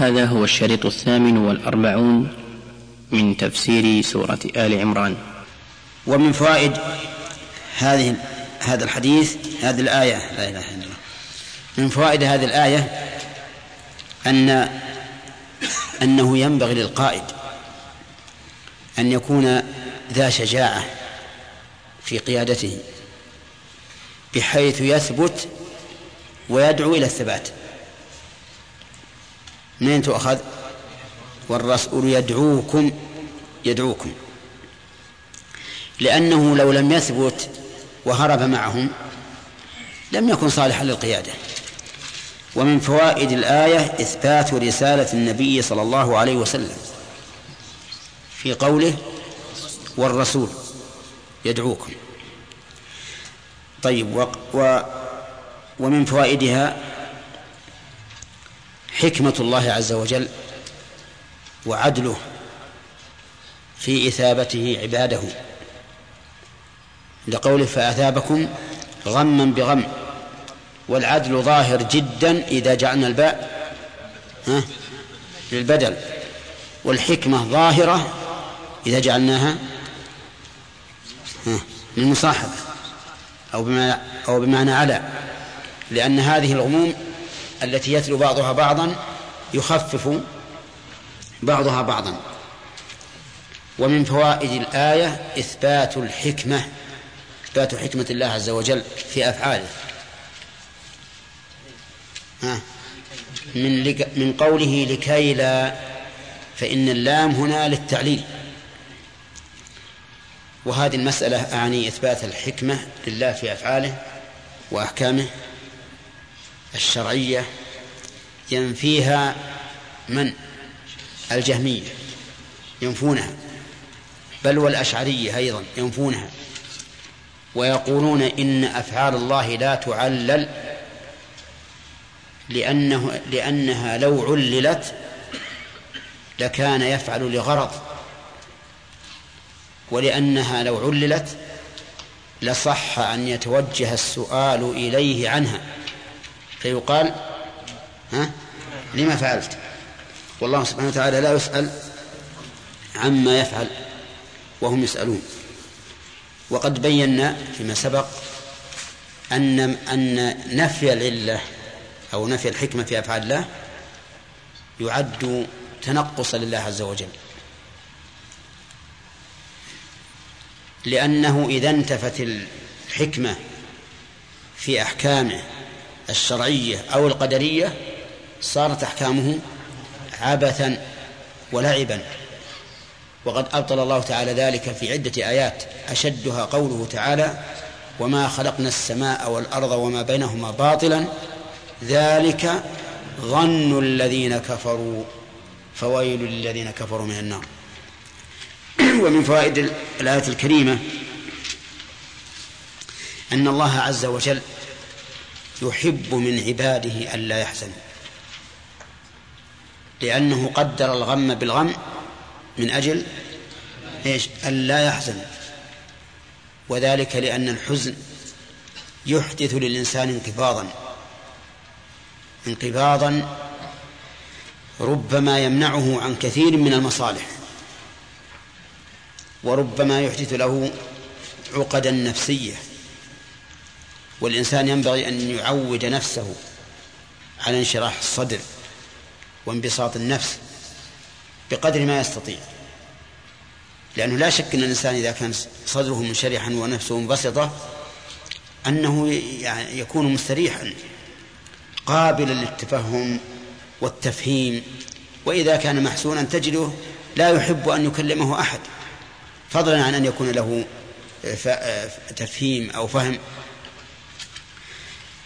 هذا هو الشريط الثامن والأربعون من تفسير سورة آل عمران. ومن فوائد هذه هذا الحديث هذه الآية لا إله إلا الله. من فوائد هذه الآية أن أنه ينبغي للقائد أن يكون ذا شجاعة في قيادته بحيث يثبت ويدعو إلى الثبات. منين تؤخذ. والرسول يدعوكم يدعوكم. لأنه لو لم يثبت وهرب معهم لم يكن صالحا للقيادة. ومن فوائد الآية إثبات رسالة النبي صلى الله عليه وسلم في قوله والرسول يدعوكم طيب و, و ومن فوائدها حكمة الله عز وجل وعدله في إثابته عباده. لقوله فأثابكم غما بغم والعدل ظاهر جدا إذا جعلنا الباء ها للبدل والحكمة ظاهرة إذا جعلناها للمصاحبة أو بمعنى أو بمعنى على لأن هذه الغموم التي يتلو بعضها بعضا يخفف بعضها بعضا. ومن فوائد الآية إثبات الحكمة إثبات حكمة الله عز وجل في أفعاله. ها؟ من لك من قوله لكي لا فإن اللام هنا للتعليل. وهذه المسألة أعني إثبات الحكمة لله في أفعاله وأحكامه. الشرعية ينفيها من؟ الجهمية ينفونها. بل والأشعرية أيضا ينفونها. ويقولون إن أفعال الله لا تعلل لأنه لأنها لو عللت لكان يفعل لغرض. ولأنها لو عللت لصح أن يتوجه السؤال إليه عنها. فيقال ها؟ لما فعلت؟ والله سبحانه وتعالى لا يسأل عما يفعل وهم يسألون. وقد بينا فيما سبق أن أن نفي العلة أو نفي الحكمة في أفعال الله يعد تنقصا لله عز وجل. لأنه إذا انتفت الحكمة في أحكامه الشرعية أو القدرية صارت أحكامه عبثا ولعبا. وقد أبطل الله تعالى ذلك في عدة آيات. أشدها قوله تعالى وما خلقنا السماء والأرض وما بينهما باطلا. ذلك ظن الذين كفروا فويل للذين كفروا من النار. ومن فوائد الآية الكريمة أن الله عز وجل يحب من عباده ألا يحزنوا لأنه قدر الغم بالغم من أجل إيش؟ ألا يحزن. وذلك لأن الحزن يحدث للإنسان انقباضا. انقباضا ربما يمنعه عن كثير من المصالح. وربما يحدث له عقدا نفسية. والإنسان ينبغي أن يعود نفسه على انشراح الصدر وانبساط النفس بقدر ما يستطيع. لأنه لا شك أن الإنسان إذا كان صدره منشرحا ونفسه منبسطة أنه يعني يكون مستريحا قابلا للتفهم والتفهيم. وإذا كان محسونا تجده لا يحب أن يكلمه أحد فضلا عن أن يكون له تفهيم أو فهم.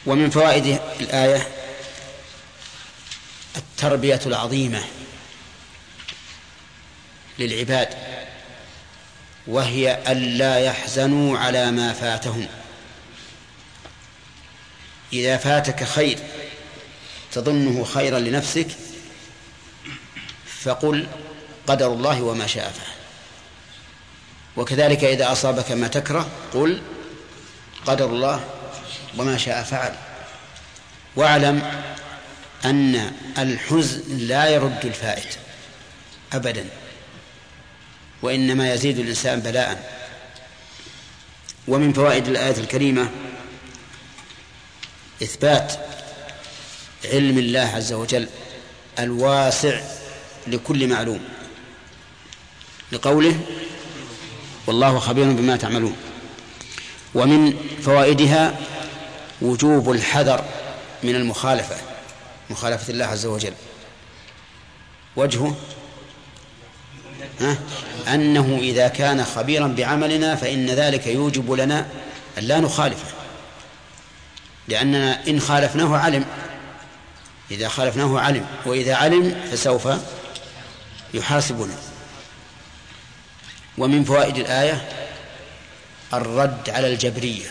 ومن فوائد الآية التربية العظيمة للعباد وهي ألا يحزنوا على ما فاتهم. إذا فاتك خير تظنه خيرا لنفسك فقل قدر الله وما شاء فعل. وكذلك إذا أصابك ما تكره قل قدر الله وما شاء فعل. واعلم أن الحزن لا يرد الفائت أبدا وإنما يزيد الإنسان بلاء. ومن فوائد الآية الكريمة إثبات علم الله عز وجل الواسع لكل معلوم لقوله والله خبير بما تعملون. ومن فوائدها وجوب الحذر من المخالفة مخالفة الله عز وجل. وجهه ها؟ أنه إذا كان خبيرا بعملنا فإن ذلك يوجب لنا أن لا نخالفه. لأننا إن خالفناه علم. إذا خالفناه علم وإذا علم فسوف يحاسبنا. ومن فوائد الآية الرد على الجبرية.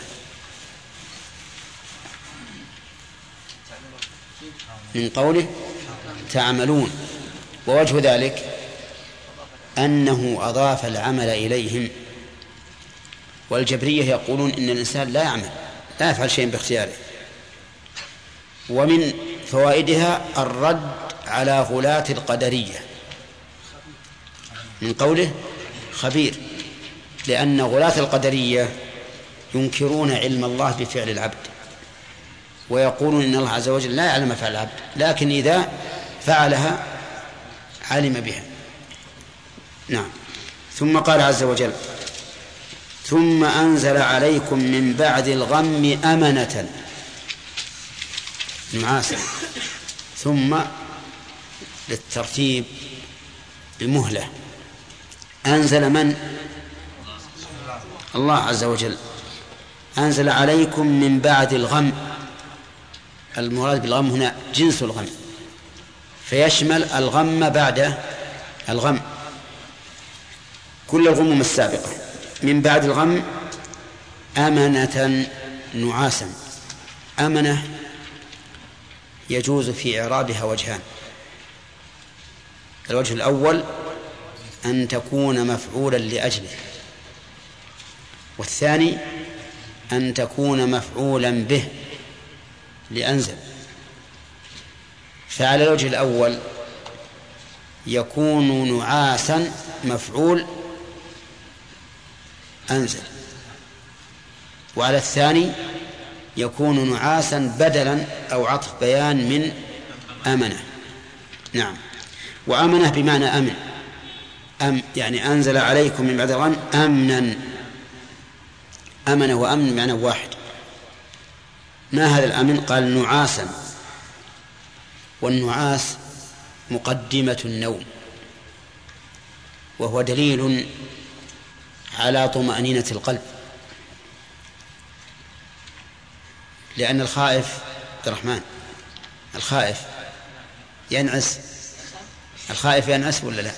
من قوله تعملون ووجه ذلك أنه أضاف العمل إليهم. والجبرية يقولون إن الإنسان لا يعمل لا يفعل شيئا باختياره. ومن فوائدها الرد على غلاة القدرية. من قوله خبير لأن غلاة القدرية ينكرون علم الله بفعل العبد. ويقولون إن الله عز وجل لا يعلم فعل العبد لكن إذا فعلها علم بها. نعم. ثم قال عز وجل ثم أنزل عليكم من بعد الغم أمنة. نعاسا ثم للترتيب بمهلة. أنزل من؟ الله عز وجل. أنزل عليكم من بعد الغم. المراد بالغم هنا جنس الغم. فيشمل الغم بعد الغم. كل الغموم السابقة. من بعد الغم أمنة نعاسا. أمنة يجوز في إعرابها وجهان. الوجه الأول أن تكون مفعولا لأجله. والثاني أن تكون مفعولا به. لأنزل. فعلى الوجه الأول يكون نعاسا مفعول أنزل. وعلى الثاني يكون نعاسا بدلا أو عطف بيان من أمنة. نعم. وأمنة بمعنى أمن. أم يعني أنزل عليكم من بعد الغم أمنا. أمن وأمن معنى واحد. ما هذا الأمن قال نعاسا. والنعاس مقدمة النوم. وهو دليل على طمأنينة القلب. لأن الخائف عبد الرحمن الخائف ينعس. الخائف ينعس ولا لا؟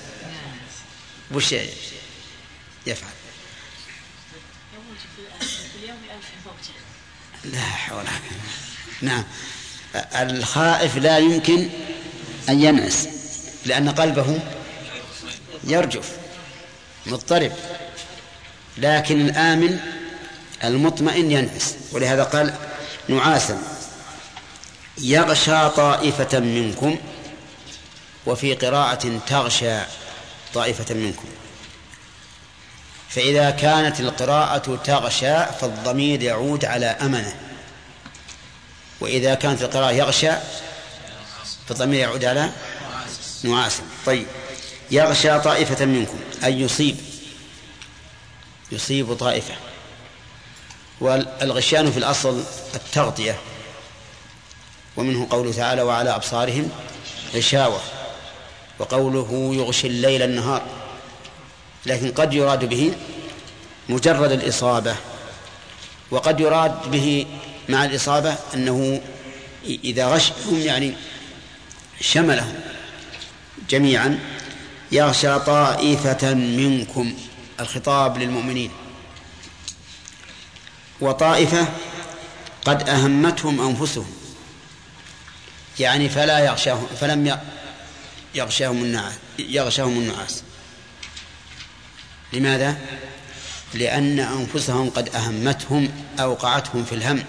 وش يفعل؟ لا حول نعم. الخائف لا يمكن أن ينعس لأن قلبه يرجف مضطرب. لكن الآمن المطمئن ينعس ولهذا قال نعاسا. يغشى طائفة منكم وفي قراءة تغشى طائفة منكم. فإذا كانت القراءة تغشى فالضمير يعود على أمنة. وإذا كانت القراءة يغشى فالضمير يعود على نعاس طيب يغشى طائفة منكم. أي يصيب؟ يصيب طائفة. والغشيان في الأصل التغطية. ومنه قوله تعالى وعلى أبصارهم غشاوة. وقوله يغشي الليل النهار. لكن قد يراد به مجرد الإصابة وقد يراد به مع الإصابة أنه إذا غشهم يعني شملهم جميعا يغشى طائفة منكم الخطاب للمؤمنين. وطائفة قد أهمتهم أنفسهم يعني فلا يغشاهم فلم يغشاهم النعاس يغشاهم النعاس. لماذا؟ لأن أنفسهم قد أهمتهم أوقعتهم في الهم.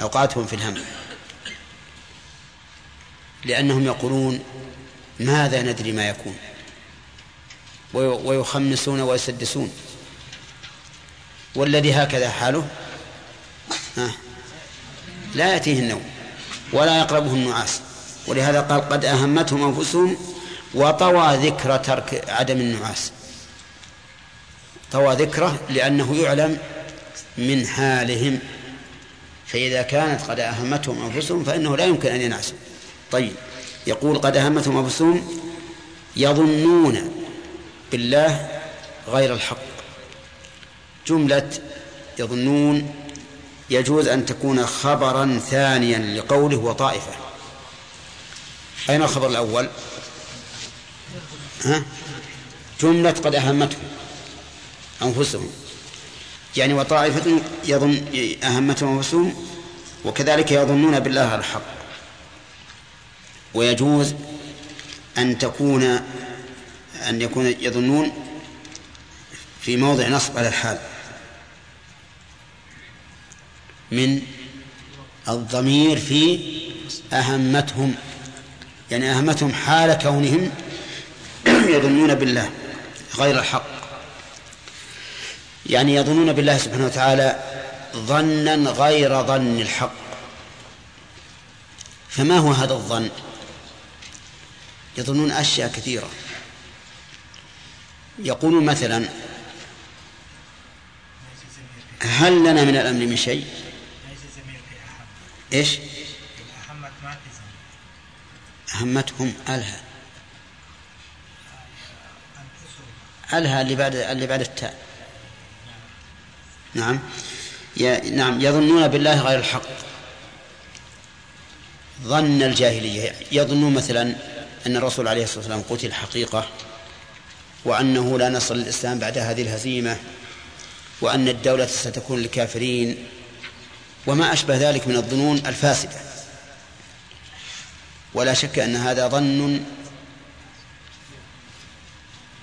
أوقعتهم في الهم. لأنهم يقولون ماذا ندري ما يكون؟ ويخمسون ويسدسون. والذي هكذا حاله؟ لا يأتيه النوم ولا يقربه النعاس. ولهذا قال قد أهمتهم أنفسهم وطوى ذكر ترك عدم النعاس. طوى ذكره لأنه يعلم من حالهم فإذا كانت قد أهمتهم أنفسهم فإنه لا يمكن أن ينعسوا طيب يقول قد أهمتهم أنفسهم يظنون بالله غير الحق. جملة يظنون يجوز أن تكون خبرا ثانيا لقوله وطائفة. أين الخبر الأول؟ ها؟ جملة قد أهمتهم. أنفسهم. يعني وطائفة يظن أهمتهم أنفسهم وكذلك يظنون بالله الحق. ويجوز أن تكون أن يكون يظنون في موضع نصب على الحال من الضمير في أهمتهم. يعني أهمتهم حال كونهم يظنون بالله غير الحق. يعني يظنون بالله سبحانه وتعالى ظنا غير ظن الحق. فما هو هذا الظن؟ يظنون أشياء كثيرة. يقولون مثلا هل لنا من الأمر من شيء؟ إيش؟ أهمتهم ألها. ألها اللي بعد اللي بعد التاء. نعم. نعم يظنون بالله غير الحق. ظن الجاهلية يظنون مثلا أن الرسول عليه الصلاة والسلام قتل حقيقة وأنه لا نصر للإسلام بعد هذه الهزيمة وأن الدولة ستكون للكافرين وما أشبه ذلك من الظنون الفاسدة. ولا شك أن هذا ظن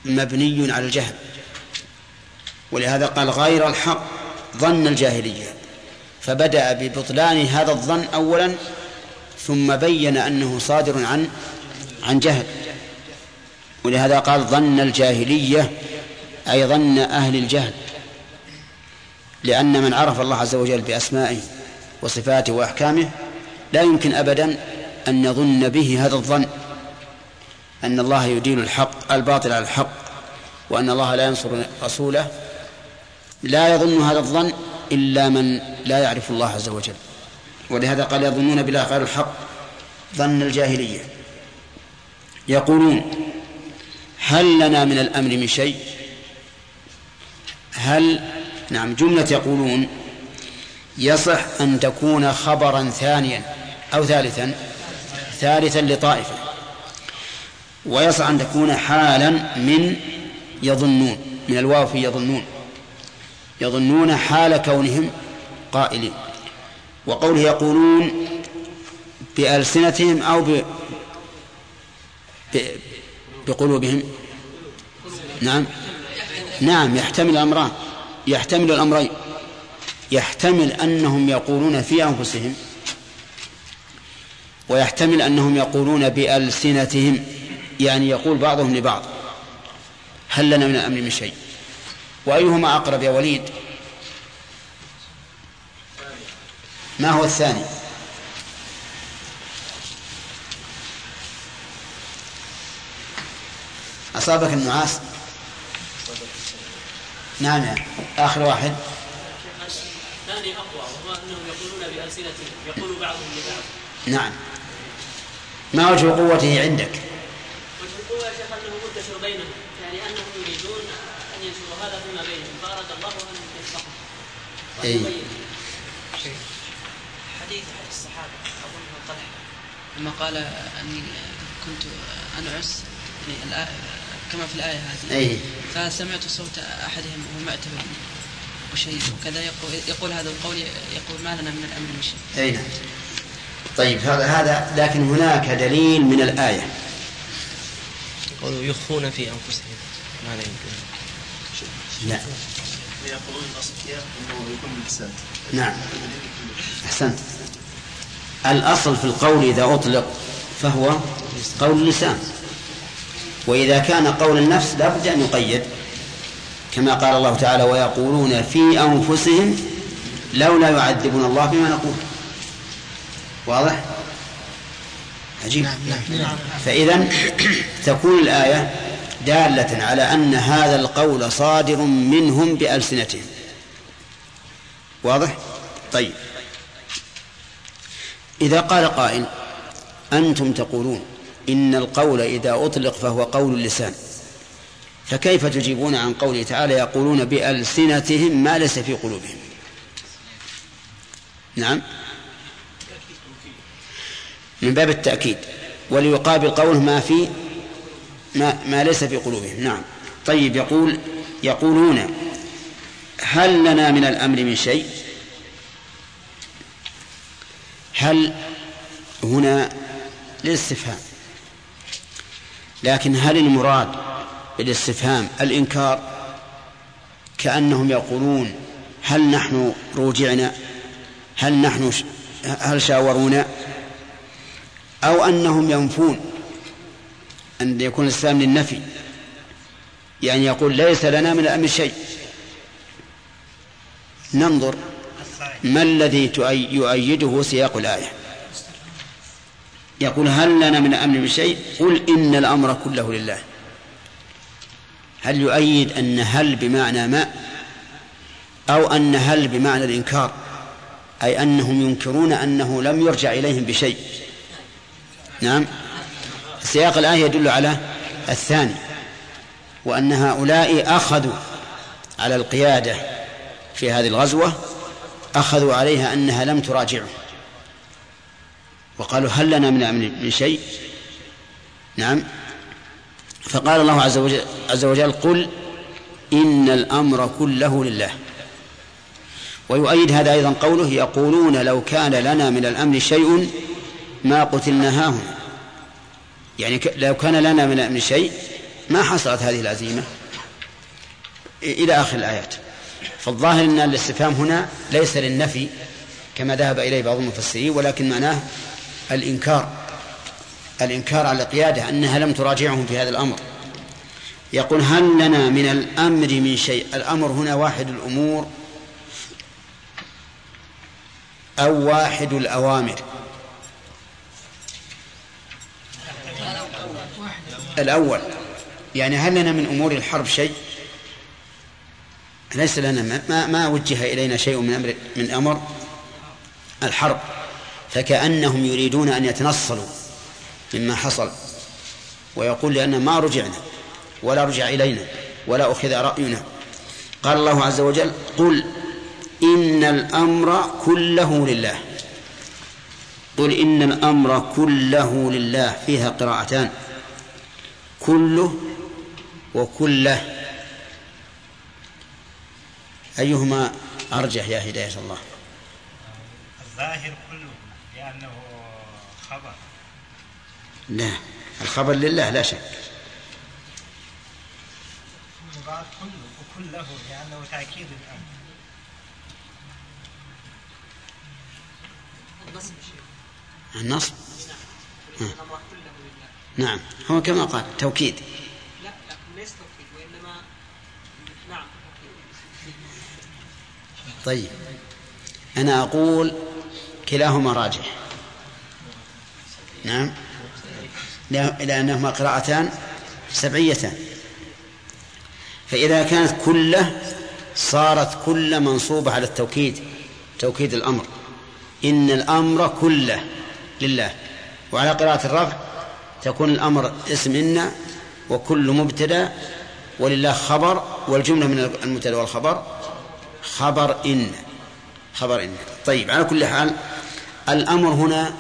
مبني على الجهل. ولهذا قال غير الحق. ظن الجاهلية. فبدأ ببطلان هذا الظن أولا ثم بين أنه صادر عن عن جهل. ولهذا قال ظن الجاهلية أي ظن أهل الجهل. لأن من عرف الله عز وجل بأسمائه وصفاته وأحكامه لا يمكن أبدا أن يظن به هذا الظن. أن الله يدين الحق الباطل على الحق وأن الله لا ينصر رسوله. لا يظن هذا الظن إلا من لا يعرف الله عز وجل. ولهذا قال يظنون بالله غير الحق ظن الجاهلية. يقولون هل لنا من الأمر من شيء؟ هل نعم جملة يقولون يصح أن تكون خبرا ثانيا أو ثالثا ثالثا لطائفة. ويصح أن تكون حالا من يظنون من الواو في يظنون. يظنون حال كونهم قائلين. وقوله يقولون بألسنتهم أو ب... بقلوبهم. نعم. نعم يحتمل الأمران. يحتمل الأمرين. يحتمل أنهم يقولون في أنفسهم ويحتمل أنهم يقولون بألسنتهم يعني يقول بعضهم لبعض. هل لنا من الأمر من شيء؟ وأيهما أقرب يا وليد؟ ما هو الثاني؟ أصابك النعاس؟ نعم يعني. آخر واحد. الثاني أقوى وهو أنهم يقولون بألسنتهم يقول بعضهم لبعض. نعم. ما وجه قوته عندك؟ وجه القوة يا شيخ أنه منتشر بينهم يعني أنهم يريدون أن ينشروا هذا فيما بينهم فأراد الله أن يصلحهم أي. حديث الصحابة أظنه طلحة لما قال أني كنت أنعس يعني كما في الآية هذه. أي. فسمعت صوت أحدهم وهو معتبر وشيء وكذا يقول, يقول هذا القول يقول ما لنا من الأمر من شيء. أي نعم. طيب هذا هذا لكن هناك دليل من الآية. قالوا يخفون في أنفسهم. ما لا يمكن. لا يقولون الأصل أنه يكون باللسان. نعم. أحسنت. الأصل في القول إذا أطلق فهو قول اللسان. وإذا كان قول النفس لا بد أن يقيد. كما قال الله تعالى ويقولون في أنفسهم لولا يعذبنا الله بما نقول. واضح؟ عجيب. نعم. فإذا تكون الآية دالة على أن هذا القول صادر منهم بألسنتهم. واضح؟ طيب. إذا قال قائل أنتم تقولون إن القول إذا أطلق فهو قول اللسان. فكيف تجيبون عن قوله تعالى يقولون بألسنتهم ما ليس في قلوبهم؟ نعم. من باب التأكيد. وليقابل قوله ما في ما, ما ليس في قلوبهم. نعم. طيب يقول يقولون هل لنا من الأمر من شيء؟ هل هنا للاستفهام لكن هل المراد بالاستفهام الإنكار؟ كأنهم يقولون هل نحن روجعنا؟ هل نحن هل شاورونا؟ أو أنهم ينفون؟ أن يكون الإسلام للنفي يعني يقول ليس لنا من الأمر شيء. ننظر ما الذي يؤيده سياق الآية. يقول هل لنا من الأمر شيء؟ قل إن الأمر كله لله. هل يؤيد أن هل بمعنى ما؟ أو أن هل بمعنى الإنكار؟ أي أنهم ينكرون أنه لم يرجع إليهم بشيء. نعم؟ سياق الآية يدل على الثاني وأن هؤلاء أخذوا على القيادة في هذه الغزوة أخذوا عليها أنها لم تراجعه. وقالوا هل لنا من أمر من شيء؟ نعم. فقال الله عز وجل, عز وجل قل إن الأمر كله لله. ويؤيد هذا أيضا قوله يقولون لو كان لنا من الأمر شيء ما قتلنا يعني لو كان لنا من شيء ما حصلت هذه العزيمة. إلى آخر الآيات. فالظاهر أن الاستفهام هنا ليس للنفي كما ذهب إليه بعض المفسرين ولكن معناه الإنكار. الإنكار على القيادة أنها لم تراجعهم في هذا الأمر. يقول هل لنا من الأمر من شيء؟ الأمر هنا واحد الأمور أو واحد الأوامر. الأول يعني هل لنا من أمور الحرب شيء؟ ليس لنا ما, ما وجه إلينا شيء من أمر من أمر الحرب. فكأنهم يريدون أن يتنصلوا مما حصل ويقول لأن ما رجعنا ولا رجع إلينا ولا أخذ رأينا. قال الله عز وجل قل إن الأمر كله لله. قل إن الأمر كله لله فيها قراءتان. كله وكله. أيهما أرجح يا هداية الله؟ الظاهر كله لأنه خبر. لا الخبر لله لا شك. كله وكله لأنه تأكيد الأمر النصب نعم. هو كما قال توكيد. لا لا ليس توكيد وإنما نعم طيب. أنا أقول كلاهما راجح. نعم. لأنهما قراءتان سبعيتان. فإذا كانت كلة صارت كل منصوبة على التوكيد توكيد الأمر. إن الأمر كله لله. وعلى قراءة الرفع تكون الأمر اسم إن وكل مبتدأ ولله خبر والجملة من المبتدأ والخبر خبر إن. خبر إن. طيب على كل حال الأمر هنا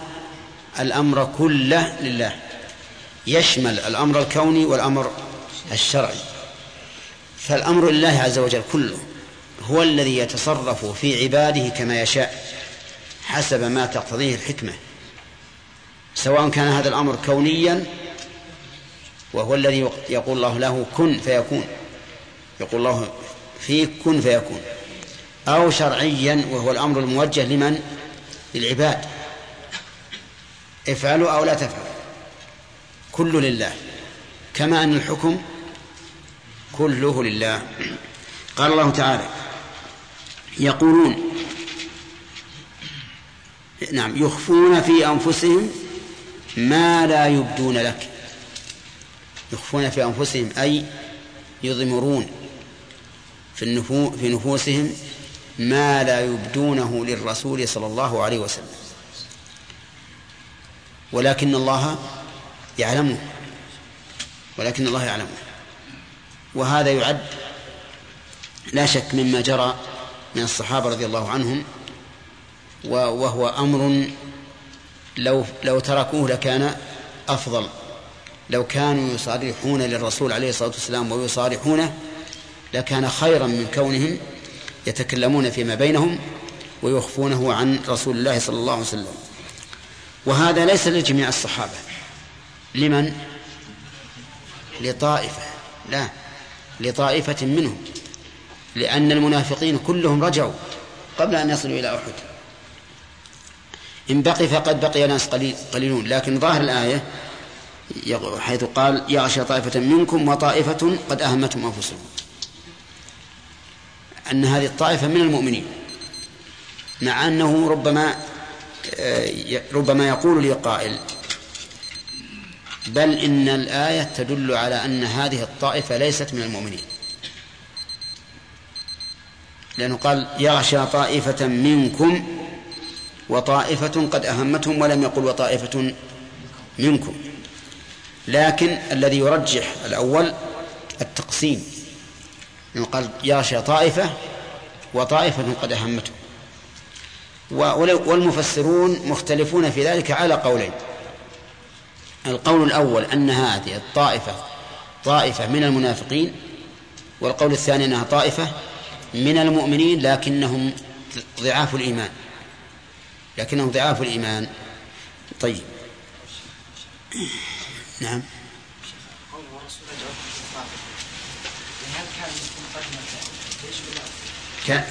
الأمر كله لله. يشمل الأمر الكوني والأمر الشرعي. فالأمر لله عز وجل كله هو الذي يتصرف في عباده كما يشاء حسب ما تقتضيه الحكمة. سواء كان هذا الأمر كونيا وهو الذي يقول الله له كن فيكون يقول الله فيه كن فيكون أو شرعيا وهو الأمر الموجه لمن؟ للعباد. افعلوا أو لا تفعلوا. كل لله. كما أن الحكم كله لله. قال الله تعالى يقولون نعم يخفون في أنفسهم ما لا يبدون لك. يخفون في أنفسهم أي يضمرون في, النفو في نفوسهم ما لا يبدونه للرسول صلى الله عليه وسلم. ولكن الله يعلمه. ولكن الله يعلمه. وهذا يعد لا شك مما جرى من الصحابة رضي الله عنهم وهو أمر لو لو تركوه لكان أفضل. لو كانوا يصارحون للرسول عليه الصلاة والسلام ويصارحونه لكان خيرا من كونهم يتكلمون فيما بينهم ويخفونه عن رسول الله صلى الله عليه وسلم. وهذا ليس لجميع الصحابة. لمن؟ لطائفة. لا لطائفة منهم. لأن المنافقين كلهم رجعوا قبل أن يصلوا إلى أحد. إن بقي فقد بقي ناس قليل قليلون. لكن ظاهر الآية حيث قال يغشى طائفة منكم وطائفة قد أهمتهم أنفسهم. أن هذه الطائفة من المؤمنين مع أنه ربما آه، ربما يقول لي قائل بل إن الآية تدل على أن هذه الطائفة ليست من المؤمنين. لأنه قال يغشى طائفة منكم وطائفة قد أهمتهم ولم يقل وطائفة منكم. لكن الذي يرجح الأول التقسيم. قال يغشى طائفة وطائفة قد أهمتهم. والمفسرون مختلفون في ذلك على قولين. القول الأول أن هذه الطائفة طائفة من المنافقين والقول الثاني أنها طائفة من المؤمنين لكنهم ضعاف الإيمان. لكنهم ضعاف الإيمان. طيب. نعم.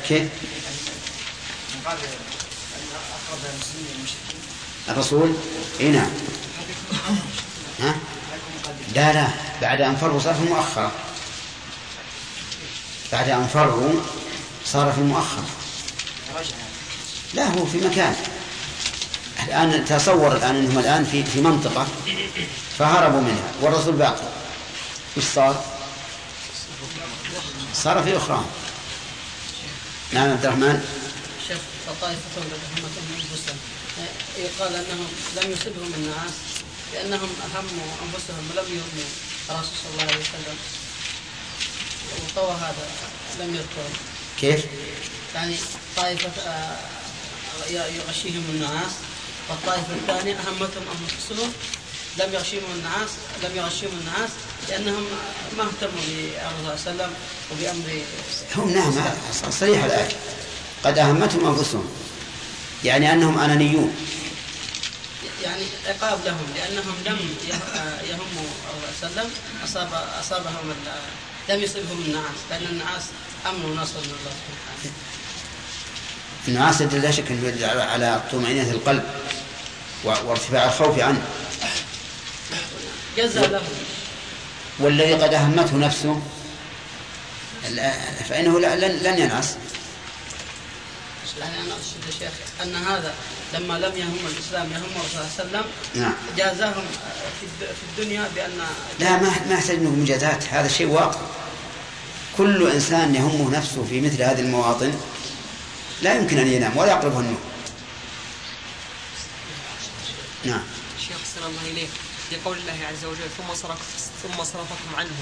كيف؟ الرسول؟ إي نعم. ها؟ لا لا. بعد أن فروا صار في المؤخرة. بعد أن فروا صار في المؤخرة. لا هو في مكان. الآن تصور الآن أنهم الآن في في منطقة فهربوا منها والرسول باقي وش صار؟ صار في أخرى. نعم عبد الرحمن. شيخ فطائفة لهم أنفسهم يقال أنهم لم يصبهم النعاس لأنهم أهموا أنفسهم ولم يهموا الرسول صلى الله عليه وسلم. وطوى هذا لم يذكر كيف؟ يعني طائفة آه، يغشيهم النعاس والطائفة الثانية أهمتهم أنفسهم لم يغشيهم النعاس لم يغشيهم النعاس لأنهم ما اهتموا بالرسول صلى الله عليه وسلم وبأمر هم نعم صريح الآية قد أهمتهم أنفسهم. يعني أنهم أنانيون. يعني عقاب لهم لأنهم لم يهموا صلى الله عليه وسلم أصاب أصابهم لم يصبهم النعاس لأن النعاس أمر ونصر من الله سبحانه النعاس لا شك أنه يدل على طمأنينة القلب وارتفاع الخوف عنه. جزى له. والذي قد أهمته نفسه فإنه لن لن ينعس يعني أنا أقصد يا شيخ أن هذا لما لم يهم الإسلام يهم الرسول صلى الله عليه وسلم نعم. جازاهم في الدنيا بأن لا ما ما يحتاج منه مجازات هذا شيء واقع. كل إنسان يهمه نفسه في مثل هذه المواطن. لا يمكن أن ينام ولا يقربه النوم نعم شيخ صلى الله إليك لقول الله عز وجل ثم صرف ثم صرفكم عنه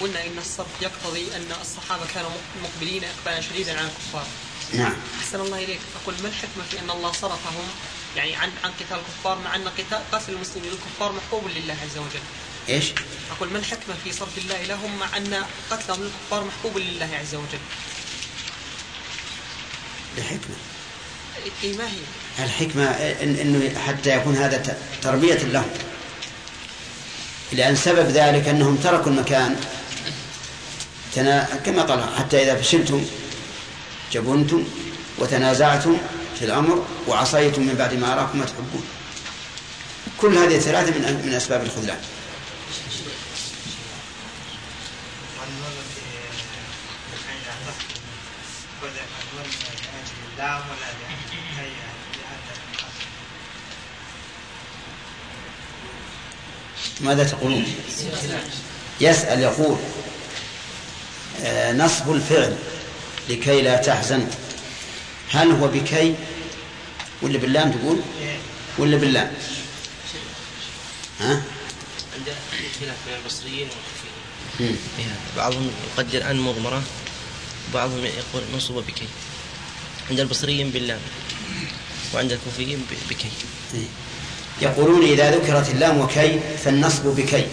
قلنا إن الصرف يقتضي أن الصحابة كانوا مقبلين إقبالا شديدا على الكفار. نعم. أحسن الله إليك أقول ما الحكمة في أن الله صرفهم يعني عن عن قتال الكفار مع أن قتال قتل المسلمين للكفار محبوب لله عز وجل. إيش؟ أقول ما الحكمة في صرف الله لهم مع أن قتلهم للكفار محبوب لله عز وجل. الحكمة. اي ما هي؟ الحكمة إن إنه حتى يكون هذا تربية لهم. لأن سبب ذلك أنهم تركوا المكان تنا... كما قال حتى إذا فشلتم جبنتم وتنازعتم في الأمر وعصيتم من بعد ما أراكم ما تحبون كل هذه الثلاثة من من أسباب الخذلان النون في في النصب ولا النون ولا ماذا تقولون؟ يسأل يقول آه، نصب الفعل لكي لا تحزنوا هل هو بكي؟ ولا باللام تقول؟ ولا باللام؟ ها؟ خلاف بين بعضهم يقدر أن مضمرة وبعضهم يقول منصوبة بكي. عند البصريين باللام وعند الكوفيين بكي. إيه. يقولون إذا ذكرت اللام وكي فالنصب بكي.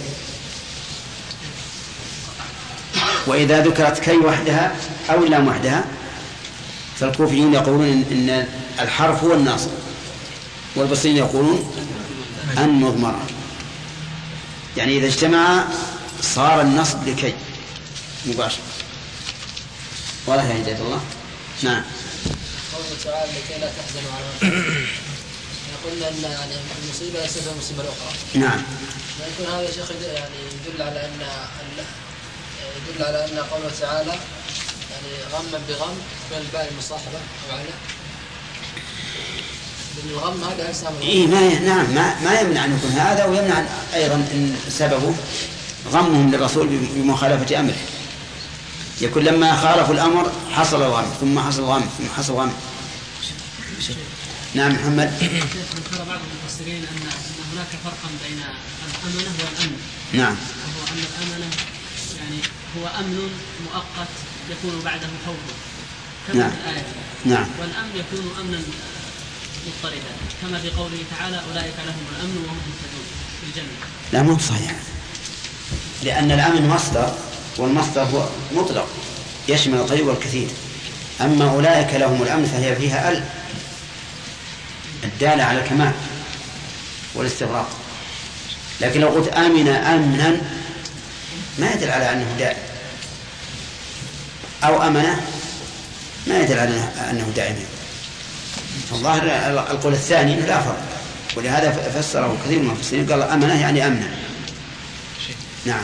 وإذا ذكرت كي وحدها أو اللام وحدها فالكوفيون يقولون إن- الحرف هو الناصب. والبصريين يقولون أن مضمرة. يعني إذا اجتمع صار النصب لكي مباشرة. يا هداية الله؟ نعم. قوله تعالى لكي لا تحزنوا على قلنا أن يعني المصيبة ليست المصيبه الأخرى. نعم. ما يكون هذا يا شيخ يعني يدل على أن يدل على أن قوله تعالى يعني غما بغم من الباء المصاحبة. أو على الغم هذا الغم إيه ما نعم ما, ما يمنع أن يكون هذا ويمنع أيضا أن سببه غمهم للرسول ب- بمخالفة أمره. يكون لما خالفوا الأمر حصل الغم ثم حصل الغم ثم حصل الغم. نعم محمد. ذكر بعض المفسرين ان أن هناك فرقا بين الامنه والأمن. نعم. وهو أن الامنه يعني هو أمن مؤقت يكون بعده خوف كما نعم. في الآية. نعم. والأمن يكون امنا مضطردا. كما في قوله تعالى أولئك لهم الأمن وهم مهتدون في الجنة. لا مو صحيح. لأن الأمن مصدر والمصدر هو مطلق. يشمل القليل والكثير. أما أولئك لهم الأمن فهي فيها ال الدالة على الكمال والاستغراق. لكن لو قلت آمن أمنا ما يدل على أنه دائم أو أمنه ما يدل على أنه دائم فالظاهر القول الثاني أنه لا فرق. ولهذا فسره كثير من المفسرين قال أمنه يعني أمنا نعم.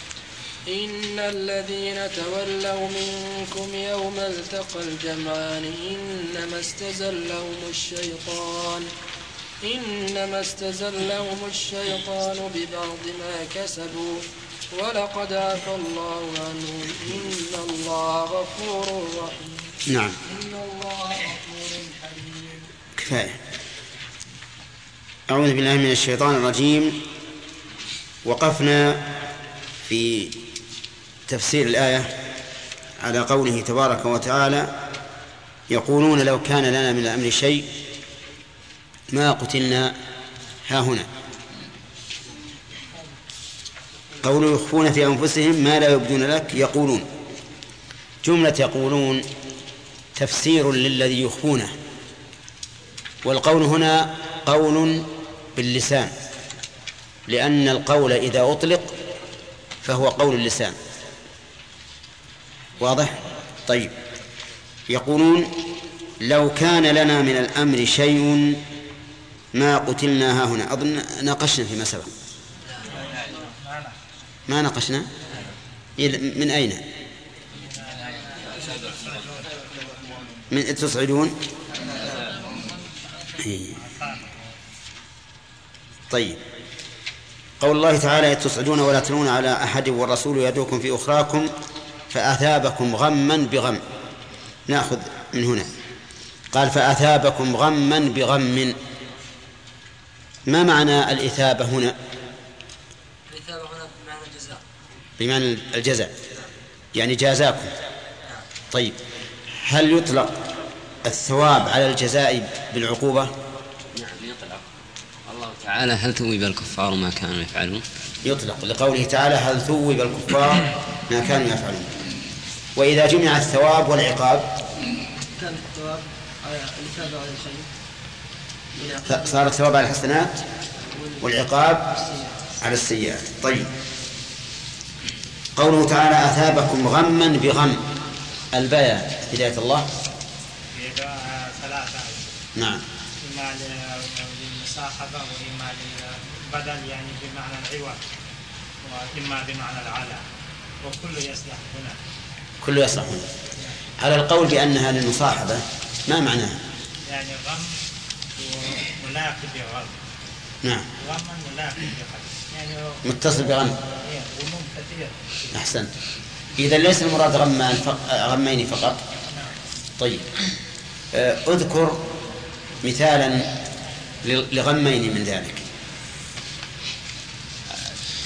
إن الذين تولوا منكم يوم التقى الجمعان إنما استزلهم الشيطان إنما استزلهم الشيطان ببعض ما كسبوا ولقد عفى الله عنهم إن الله غفور رحيم. نعم. إن الله غفور حليم. كفاية. أعوذ بالله من الشيطان الرجيم. وقفنا في تفسير الآية على قوله تبارك وتعالى يقولون لو كان لنا من الأمر شيء ما قتلنا ها هنا. قول يخفون في أنفسهم ما لا يبدون لك يقولون. جملة يقولون تفسير للذي يخفونه. والقول هنا قول باللسان. لأن القول إذا أطلق فهو قول اللسان. واضح؟ طيب. يقولون لو كان لنا من الأمر شيء ما قتلنا ها هنا. أظن ناقشنا فيما سبق. ما ناقشنا؟ من أين؟ من تصعدون؟ إيه. طيب. قول الله تعالى تصعدون ولا تلون على أحد والرسول يدعوكم في أخراكم فأثابكم غما بغم. نأخذ من هنا. قال فأثابكم غما بغم. ما معنى الإثابة هنا؟ الإثابة هنا بمعنى الجزاء. بمعنى الجزاء. يعني جازاكم. طيب. هل يطلق الثواب على الجزاء بالعقوبة؟ نعم يطلق. الله تعالى هل ثوب الكفار ما كانوا يفعلون؟ يطلق لقوله تعالى هل ثوب الكفار ما كانوا يفعلون؟ وإذا جمع الثواب والعقاب. كان الثواب على الخير صار الثواب على الحسنات والعقاب على السيئات. طيب. قوله تعالى أثابكم غما بغم. البيان هداية الله. ثلاثة. نعم. إما للمصاحبة وإما للبدل يعني بمعنى العوض وإما بمعنى العلى وكل يصلح هنا كله يصلح. هنا على القول بأنها للمصاحبة ما معناها؟ يعني غم وملاك بغم. نعم. غما ملاك بغم. يعني متصل بغم. كثير. أحسنت. إذا ليس المراد غمان فق... غمين فقط. طيب. آه، أذكر مثالا لغمين من ذلك.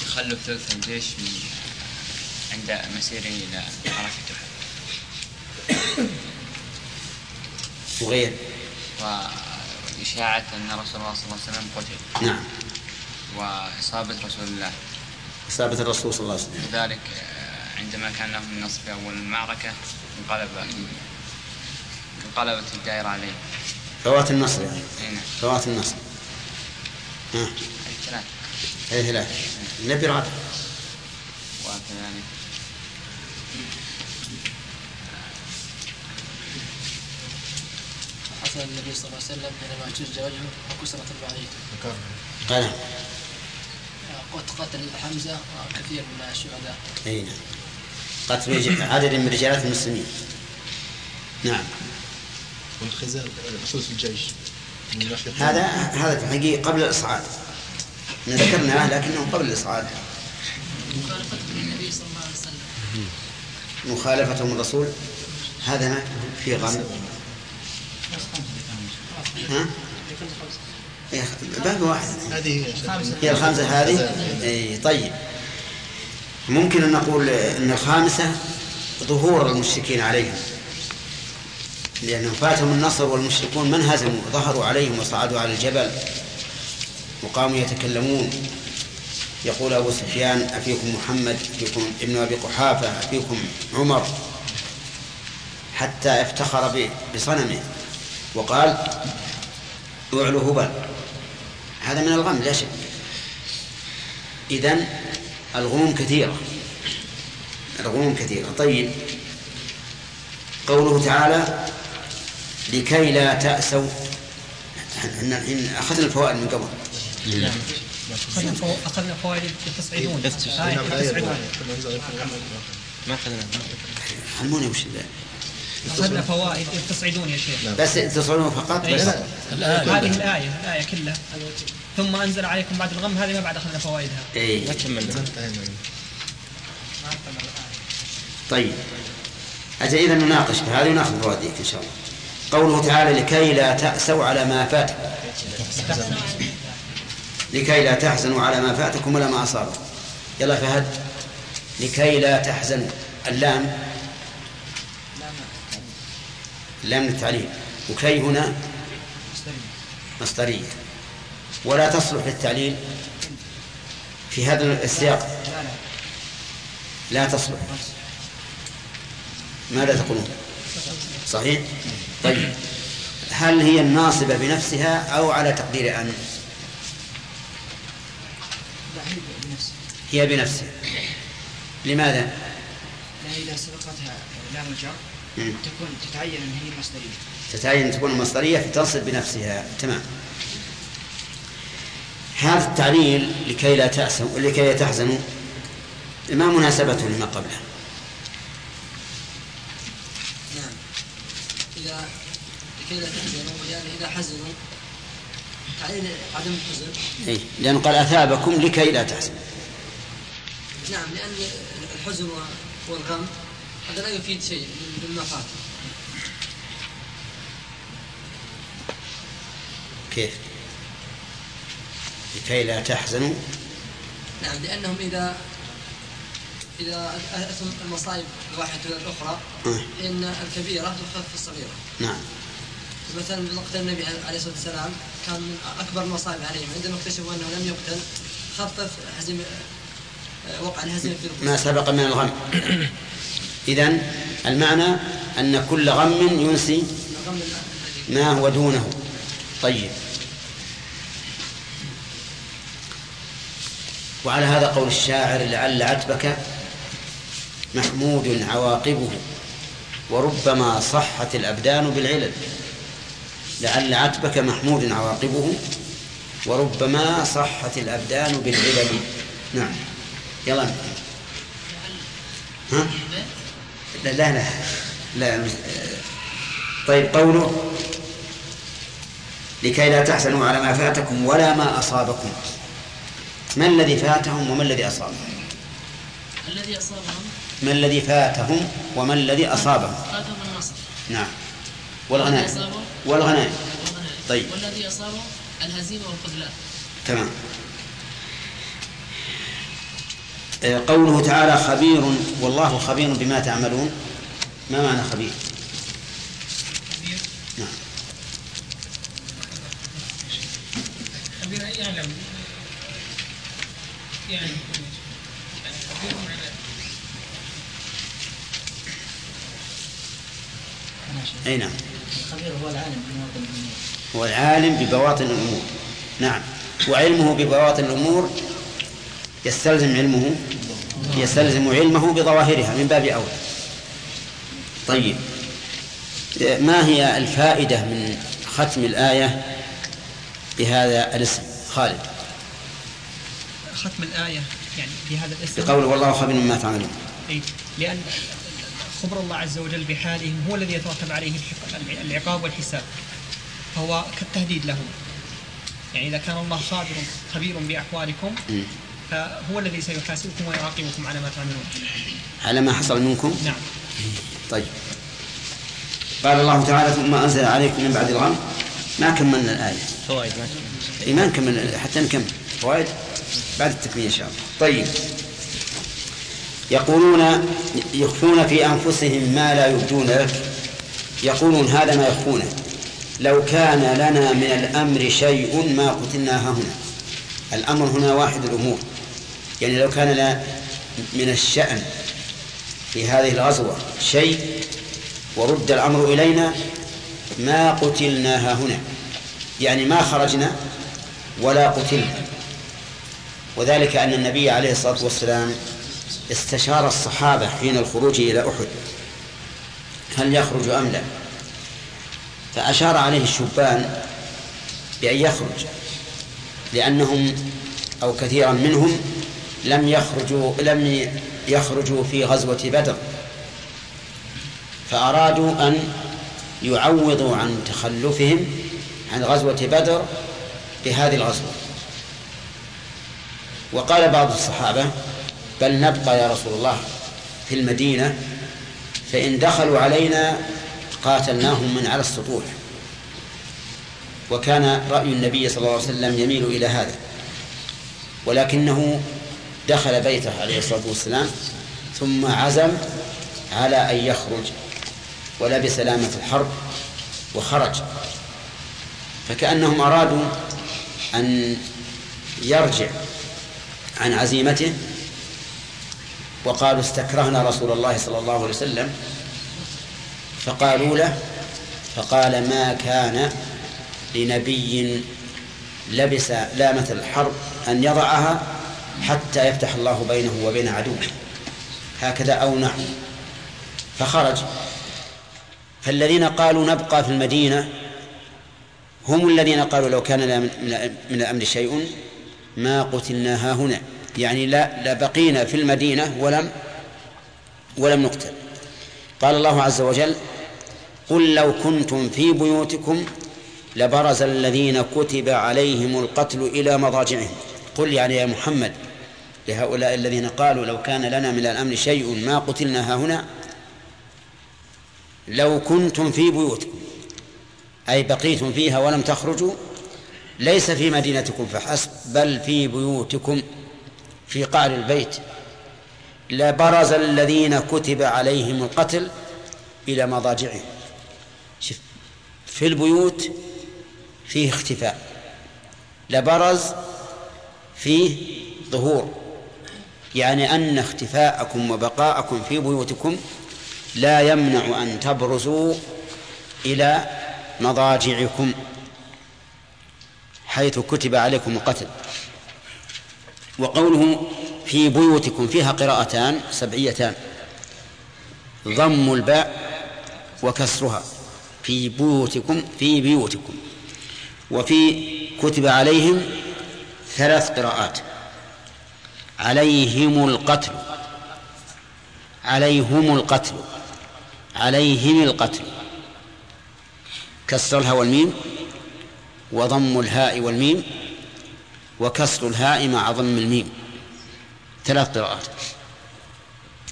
تخلف ثلث الجيش من عند مسيره إلى معركة أحد وغير وإشاعة أن رسول الله صلى الله عليه وسلم قتل. نعم. وإصابة رسول الله. إصابة الرسول صلى الله عليه وسلم. كذلك آه، عندما كان لهم النصر في أول المعركة انقلب انقلبت الدائرة عليه. فوات النصر يعني. أي نعم. فوات النصر. ها. هذه ثلاثة نبي رابع وكذلك النبي صلى الله عليه وسلم حينما شج وجهه وكسرت البعير. قال قتل حمزة وكثير من الشهداء. أي نعم. قتل عدد من رجالات المسلمين. نعم. والخزان خصوص الجيش. هذا هذا في الحقيقة قبل الإصعاد. إحنا ذكرناه لكنه قبل الإصعاد. مخالفة النبي صلى الله عليه وسلم. مخالفتهم الرسول. هذا ما في غم. ها؟ باب واحد. هذه هي الخامسة هذه؟ اي طيب. ممكن أن نقول أن الخامسة ظهور المشركين عليهم لأنهم فاتهم النصر والمشركون من هزموا؟ ظهروا عليهم وصعدوا على الجبل وقاموا يتكلمون. يقول أبو سفيان أفيكم محمد أفيكم ابن أبي قحافة أفيكم عمر حتى افتخر بصنمه. وقال اعلو هبل هذا من الغم لا شك. إذن الغموم كثيرة. الغموم كثيرة. طيب. قوله تعالى لكي لا تأسوا. إحنا الحين أخذنا الفوائد من قبل. أخذنا فو- أخذنا فوائد التصعيدون آية التصعيدون ما أخذنا علموني وش أخذنا فوائد. التصعيدون يا شيخ. بس تصعدون فقط؟ أي بس. هذه الآية الآية كلها. ثم أنزل عليكم بعد الغم هذه ما بعد أخذنا فوائدها. اي ما كملنا طيب. أجل إذا نناقش هذه ونأخذ فوائدك إن شاء الله. قوله تعالى لكي لا تأسوا على ما فاتكم. لكي لا تحزنوا على ما فاتكم ولا ما أصابكم. يلا فهد. لكي لا تحزنوا. اللام. اللام للتعليل وكي هنا مصدرية. ولا تصلح للتعليل في هذا السياق. لا تصلح. ماذا تقولون؟ صحيح؟ طيب. هل هي الناصبة بنفسها أو على تقدير أن؟ هي بنفسها. لماذا؟ لا إذا سبقتها لام الجر. تكون تتعين أن هي مصدرية تتعين أن تكون مصدرية فتنصب بنفسها. تمام. هذا التعليل لكي لا تأسوا لكي لا تحزنوا ما مناسبته لما قبله؟ نعم. إذا لكي لا تحزنوا يعني إذا حزنوا تعليل عدم الحزن. إيه؟ لأنه قال أثابكم لكي لا تحزنوا نعم لأن الحزن والغم هذا لا يفيد شيء. مما كيف؟ لكي لا تحزنوا؟ نعم لأنهم إذا إذا أتم المصائب الواحدة الأخرى آه. إن الكبيرة تخفف الصغيرة. نعم. مثلا وقت النبي عليه الصلاة والسلام كان من أكبر المصائب عليهم عندما اكتشفوا أنه لم يقتل خفف هزيمة وقع الهزيمة في ما سبق من الغم. إذن المعنى أن كل غم ينسي ما هو دونه. طيب. وعلى هذا قول الشاعر لعل عتبك محمود عواقبه وربما صحت الأبدان بالعلل. لعل عتبك محمود عواقبه وربما صحت الأبدان بالعلل. نعم. يلا. ها؟ لا لا لا, لا. طيب قوله لكي لا تحزنوا على ما فاتكم ولا ما أصابكم. ما الذي فاتهم وما الذي أصابهم؟ الذي أصابهم؟ ما الذي فاتهم وما الذي أصابهم؟ فاتهم النصر. نعم. والغنائم. والغنائم. طيب. والذي أصابهم؟ الهزيمة والخذلان تمام. قوله تعالى خبير والله خبير بما تعملون. ما معنى خبير؟ نعم. خبير يعلم يعني؟ خبير معناه أي نعم. الخبير هو العالم بمواطن الأمور. هو العالم ببواطن الأمور. نعم. وعلمه ببواطن الأمور يستلزم علمه يستلزم علمه بظواهرها من باب أولى طيب ما هي الفائدة من ختم الآية بهذا الاسم؟ خالد. ختم الآية يعني بهذا الاسم؟ بقول والله خبير مما تعملون. أي لأن خبر الله عز وجل بحالهم هو الذي يترتب عليه العقاب والحساب. فهو كالتهديد لهم. يعني إذا كان الله خابر خبير بأحوالكم. فهو الذي سيحاسبكم ويعاقبكم على ما تعملون. على ما حصل منكم؟ نعم. طيب. قال الله تعالى ثم أنزل عليكم من بعد الغم؟ ما كملنا الآية. فوائد ما ما نكمل حتى نكمل. فوائد؟ بعد التكميل إن شاء الله. طيب. يقولون يخفون في أنفسهم ما لا يبدون لك. يقولون هذا ما يخفونه. لو كان لنا من الأمر شيء ما قتلنا هنا. الأمر هنا واحد الأمور. يعني لو كان لنا من الشأن في هذه الغزوة شيء ورد الأمر إلينا ما قتلنا هنا. يعني ما خرجنا ولا قتلنا. وذلك أن النبي عليه الصلاة والسلام استشار الصحابة حين الخروج إلى أحد. هل يخرج أم لا؟ فأشار عليه الشبان بأن يخرج لأنهم أو كثيرا منهم لم يخرجوا لم يخرجوا في غزوة بدر فأرادوا أن يعوضوا عن تخلفهم عن غزوة بدر بهذه الغزوة. وقال بعض الصحابة بل نبقى يا رسول الله في المدينة فإن دخلوا علينا قاتلناهم من على السطوح. وكان رأي النبي صلى الله عليه وسلم يميل إلى هذا ولكنه دخل بيته عليه الصلاة والسلام ثم عزم على أن يخرج ولبس لامة الحرب وخرج. فكأنهم أرادوا أن يرجع عن عزيمته وقالوا استكرهنا رسول الله صلى الله عليه وسلم. فقالوا له فقال ما كان لنبي لبس لامة الحرب أن يضعها حتى يفتح الله بينه وبين عدوه. هكذا أو نحو. فخرج. فالذين قالوا نبقى في المدينة هم الذين قالوا لو كان لنا من الأمر شيء ما قتلنا ها هنا يعني لا لبقينا في المدينة ولم ولم نقتل. قال الله عز وجل قل لو كنتم في بيوتكم لبرز الذين كتب عليهم القتل إلى مضاجعهم. قل يعني يا محمد لهؤلاء الذين قالوا لو كان لنا من الأمر شيء ما قتلنا هنا لو كنتم في بيوتكم أي بقيتم فيها ولم تخرجوا ليس في مدينتكم فحسب بل في بيوتكم في قعر البيت. لبرز الذين كتب عليهم القتل إلى مضاجعهم. في البيوت فيه اختفاء لبرز فيه ظهور. يعني أن اختفاءكم وبقاءكم في بيوتكم لا يمنع أن تبرزوا إلى مضاجعكم حيث كتب عليكم القتل. وقوله في بيوتكم فيها قراءتان سبعيتان. ضم الباء وكسرها. في بيوتكم في بيوتكم. وفي كتب عليهم ثلاث قراءات. عليهم القتل. عليهم القتل. عليهم القتل. كسر الهاء والميم وضم الهاء والميم وكسر الهاء مع ضم الميم. ثلاث قراءات.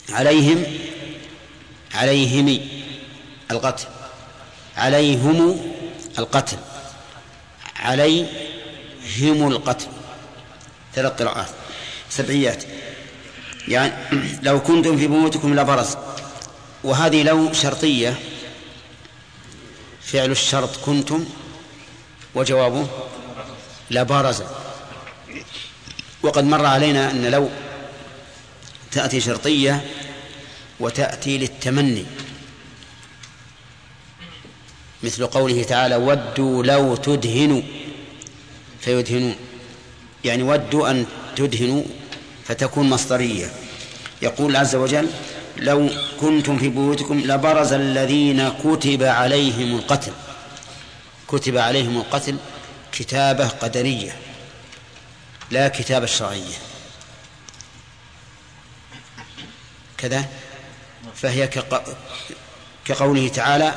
عليهم عليهم القتل. عليهم القتل. عليهم القتل. ثلاث قراءات. سبعيات. يعني لو كنتم في بيوتكم لبرز وهذه لو شرطية فعل الشرط كنتم وجوابه لبرز وقد مر علينا أن لو تأتي شرطية وتأتي للتمني. مثل قوله تعالى ودوا لو تدهنوا. فيدهنون. يعني ودوا أن تدهنوا فتكون مصدرية. يقول عز وجل لو كنتم في بيوتكم لبرز الذين كتب عليهم القتل. كتب عليهم القتل كتابة قدرية لا كتابة شرعية. كذا؟ فهي كقوله تعالى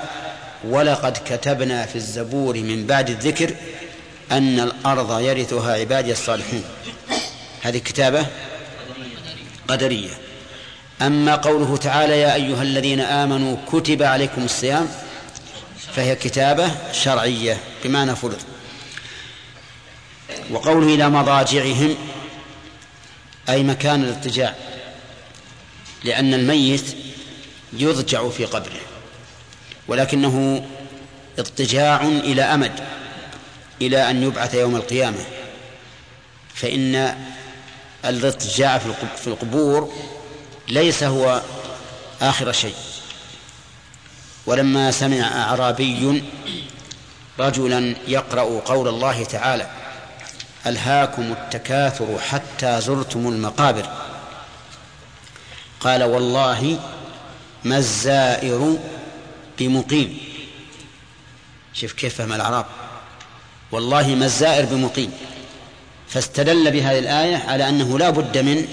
ولقد كتبنا في الزبور من بعد الذكر أن الأرض يرثها عبادي الصالحون. هذه كتابة قدرية. أما قوله تعالى يا أيها الذين آمنوا كتب عليكم الصيام فهي كتابة شرعية بمعنى فرض. وقوله إلى مضاجعهم أي مكان الاضطجاع لأن الميت يضجع في قبره ولكنه اضطجاع إلى أمد إلى أن يبعث يوم القيامة. فإن الاضطجاع في القبور ليس هو آخر شيء. ولما سمع أعرابي رجلا يقرأ قول الله تعالى ألهاكم التكاثر حتى زرتم المقابر. قال والله ما الزائر بمقيم. شوف كيف فهم الأعراب. والله ما الزائر بمقيم. فاستدل بهذه الآية على أنه لا بد من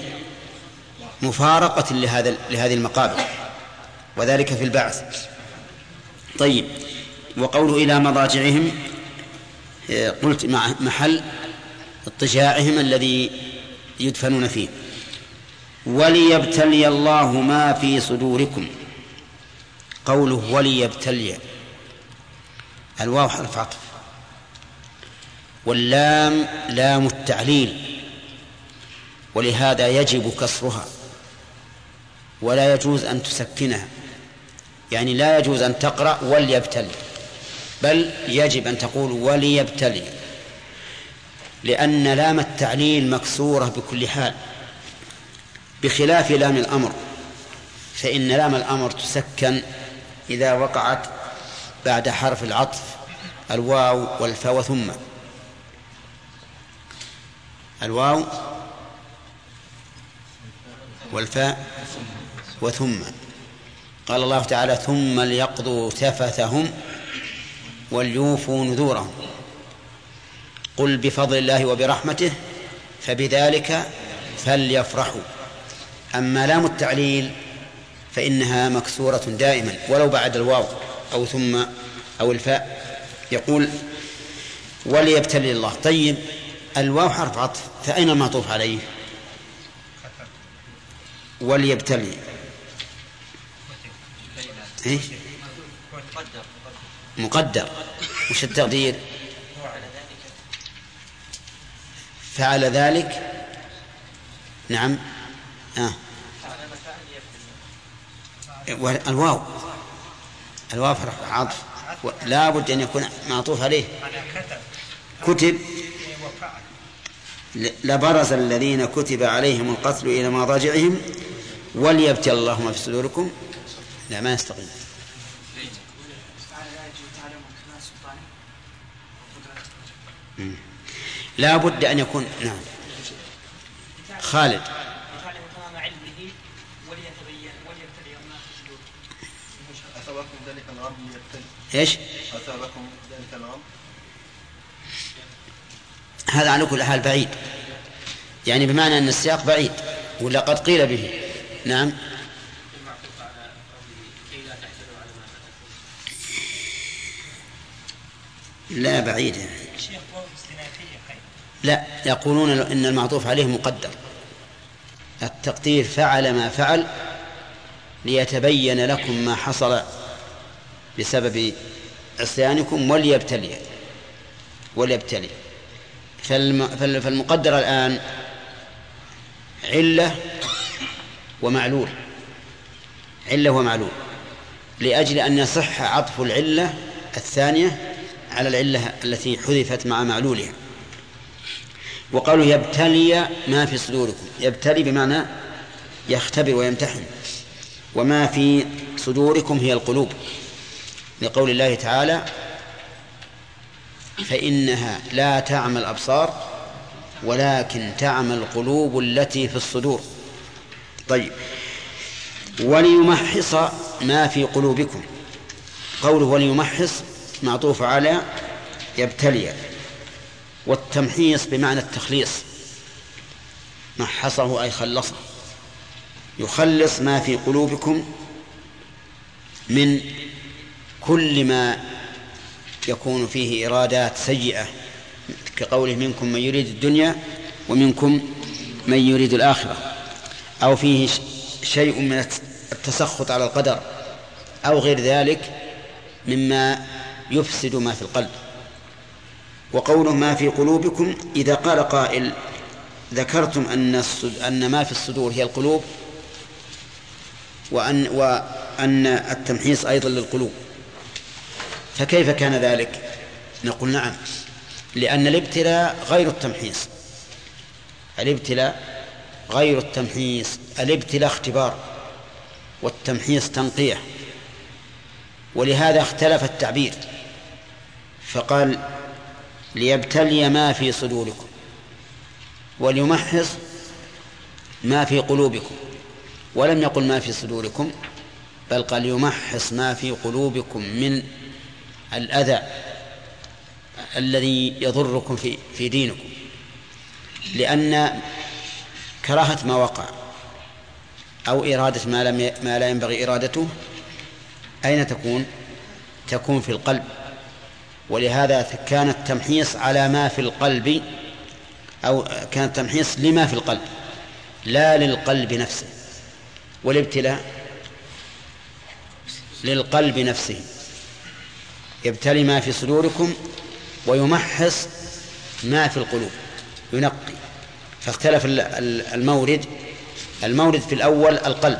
مفارقة لهذا لهذه المقابر وذلك في البعث. طيب وقوله إلى مضاجعهم آه، قلت مع محل اضطجاعهم الذي يدفنون فيه. وليبتلي الله ما في صدوركم. قوله وليبتلي الواو حرف عطف. واللام لام التعليل ولهذا يجب كسرها ولا يجوز أن تسكنها يعني لا يجوز أن تقرأ وليبتلي بل يجب أن تقول وليبتلي لأن لام التعليل مكسورة بكل حال بخلاف لام الأمر فإن لام الأمر تسكن إذا وقعت بعد حرف العطف الواو والفاء وثم. الواو والفاء وثم. قال الله تعالى ثم ليقضوا تفثهم وليوفوا نذورهم. قل بفضل الله وبرحمته فبذلك فليفرحوا. أما لام التعليل فإنها مكسورة دائما ولو بعد الواو أو ثم أو الفاء. يقول وليبتلي الله. طيب الواو حرف عطف فأين المعطوف عليه؟ وليبتلي. إيه؟ مقدر. وش التقدير؟ فعل ذلك؟ نعم. آه. الواو. الواو حرف عطف. لا بد أن يكون معطوف عليه. كتب. لبرز الذين كتب عليهم القتل إلى مضاجعهم وليبتل الله ما في صدوركم. لا ما يستقيم. لا بد أن يكون نعم. خالد. إيش؟ أثابكم ذلك الغم هذا على كل حال بعيد. يعني بمعنى أن السياق بعيد ولا قد قيل به. نعم. لا بعيد. لا يقولون إن المعطوف عليه مقدر. التقدير فعل ما فعل ليتبين لكم ما حصل بسبب عصيانكم وليبتلي وليبتلي. فالمقدر الآن علة ومعلول. علة ومعلول. لأجل أن يصح عطف العلة الثانية على العلة التي حذفت مع معلولها. وقالوا يبتلي ما في صدوركم. يبتلي بمعنى يختبر ويمتحن. وما في صدوركم هي القلوب. لقول الله تعالى فإنها لا تعمى الأبصار ولكن تعمى القلوب التي في الصدور. طيب. وليمحص ما في قلوبكم. قوله وليمحص معطوف على يبتلي. والتمحيص بمعنى التخليص. محصه أي خلصه. يخلص ما في قلوبكم من كل ما يكون فيه إرادات سيئة كقوله منكم من يريد الدنيا ومنكم من يريد الآخرة أو فيه شيء من التسخط على القدر أو غير ذلك مما يفسد ما في القلب. وقوله ما في قلوبكم إذا قال قائل ذكرتم أن أن ما في الصدور هي القلوب وأن وأن التمحيص أيضا للقلوب. فكيف كان ذلك؟ نقول نعم لأن الابتلاء غير التمحيص. الابتلاء غير التمحيص. الابتلاء اختبار والتمحيص تنقية ولهذا اختلف التعبير. فقال ليبتلي ما في صدوركم وليمحص ما في قلوبكم. ولم يقل ما في صدوركم بل قال يمحص ما في قلوبكم من الأذى الذي يضركم في في دينكم لأن كراهة ما وقع أو إرادة ما لم ما لا ينبغي إرادته أين تكون؟ تكون في القلب ولهذا كان التمحيص على ما في القلب أو كان التمحيص لما في القلب لا للقلب نفسه والابتلاء للقلب نفسه يبتلي ما في صدوركم ويمحص ما في القلوب ينقي. فاختلف المورد المورد في الأول القلب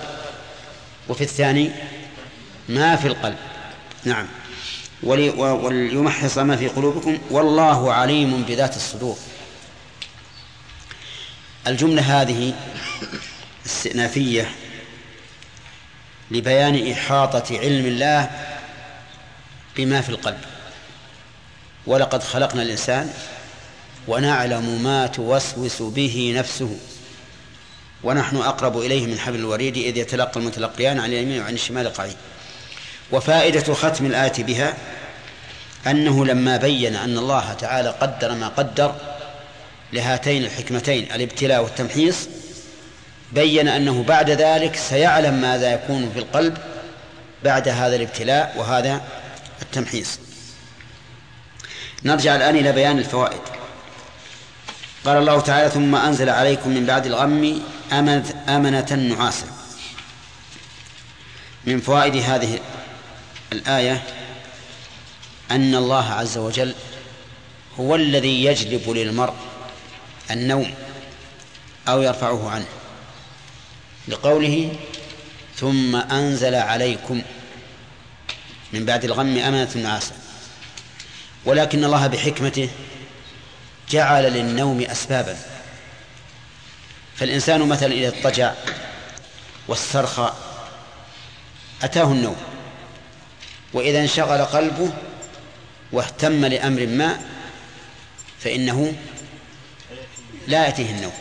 وفي الثاني ما في القلب. نعم. وليمحص ما في قلوبكم والله عليم بذات الصدور. الجملة هذه استئنافية لبيان إحاطة علم الله بما في القلب. ولقد خلقنا الإنسان ونعلم ما توسوس به نفسه. ونحن أقرب إليه من حبل الوريد إذ يتلقى المتلقيان عن اليمين وعن الشمال قعيد. وفائدة ختم الآية بها أنه لما بين أن الله تعالى قدر ما قدر لهاتين الحكمتين الابتلاء والتمحيص بين أنه بعد ذلك سيعلم ماذا يكون في القلب بعد هذا الابتلاء وهذا التمحيص. نرجع الآن إلى بيان الفوائد. قال الله تعالى ثم أنزل عليكم من بعد الغم أمنة نعاسا من فوائد هذه الآية أن الله عز وجل هو الذي يجلب للمرء النوم أو يرفعه عنه. لقوله ثم أنزل عليكم من بعد الغم أمنة نعاسا ولكن الله بحكمته جعل للنوم أسبابا. فالإنسان مثلا إذا اضطجع واسترخى أتاه النوم. وإذا انشغل قلبه واهتم لأمر ما فإنه لا يأتيه النوم.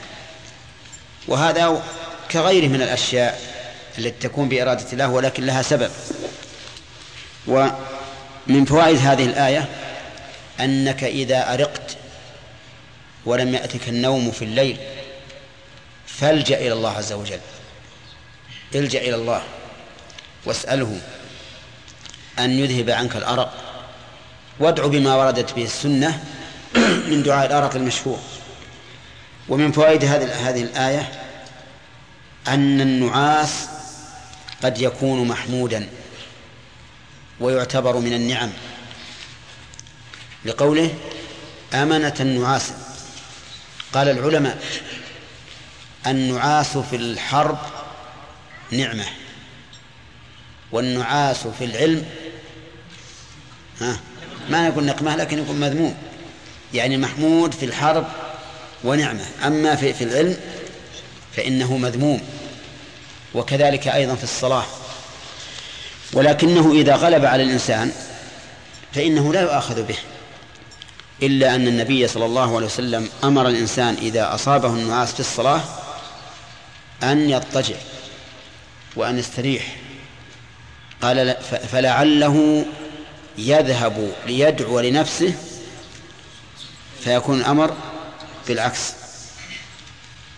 وهذا كغيره من الأشياء التي تكون بإرادة الله ولكن لها سبب. ومن فوائد هذه الآية أنك إذا أرقت ولم يأتك النوم في الليل فالجأ إلى الله عز وجل. الجأ إلى الله. واسأله أن يذهب عنك الأرق. وادع بما وردت به السنة من دعاء الأرق المشهور ومن فوائد هذه هذه الآية أن النعاس قد يكون محمودا. ويعتبر من النعم. لقوله أمنة النعاس. قال العلماء النعاس في الحرب نعمة والنعاس في العلم ها ما يكون نقمة لكن يكون مذموم. يعني محمود في الحرب ونعمة أما في, في العلم فإنه مذموم. وكذلك أيضا في الصلاة. ولكنه إذا غلب على الإنسان فإنه لا يؤاخذ به. إلا أن النبي صلى الله عليه وسلم أمر الإنسان إذا أصابه النعاس في الصلاة أن يضطجع وأن يستريح. قال فلعله يذهب ليدعو لنفسه فيكون الأمر بالعكس.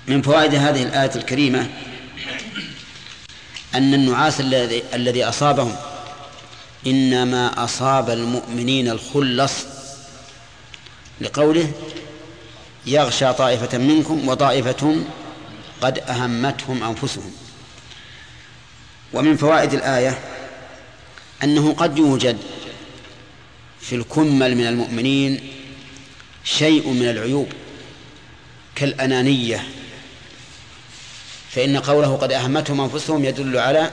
من فوائد هذه الآية الكريمة أن النعاس الذي الذي أصابهم إنما أصاب المؤمنين الخلص لقوله يغشى طائفة منكم وطائفة قد أهمتهم أنفسهم. ومن فوائد الآية أنه قد يوجد في الكمل من المؤمنين شيء من العيوب كالأنانية فإن قوله قد أهمتهم أنفسهم يدل على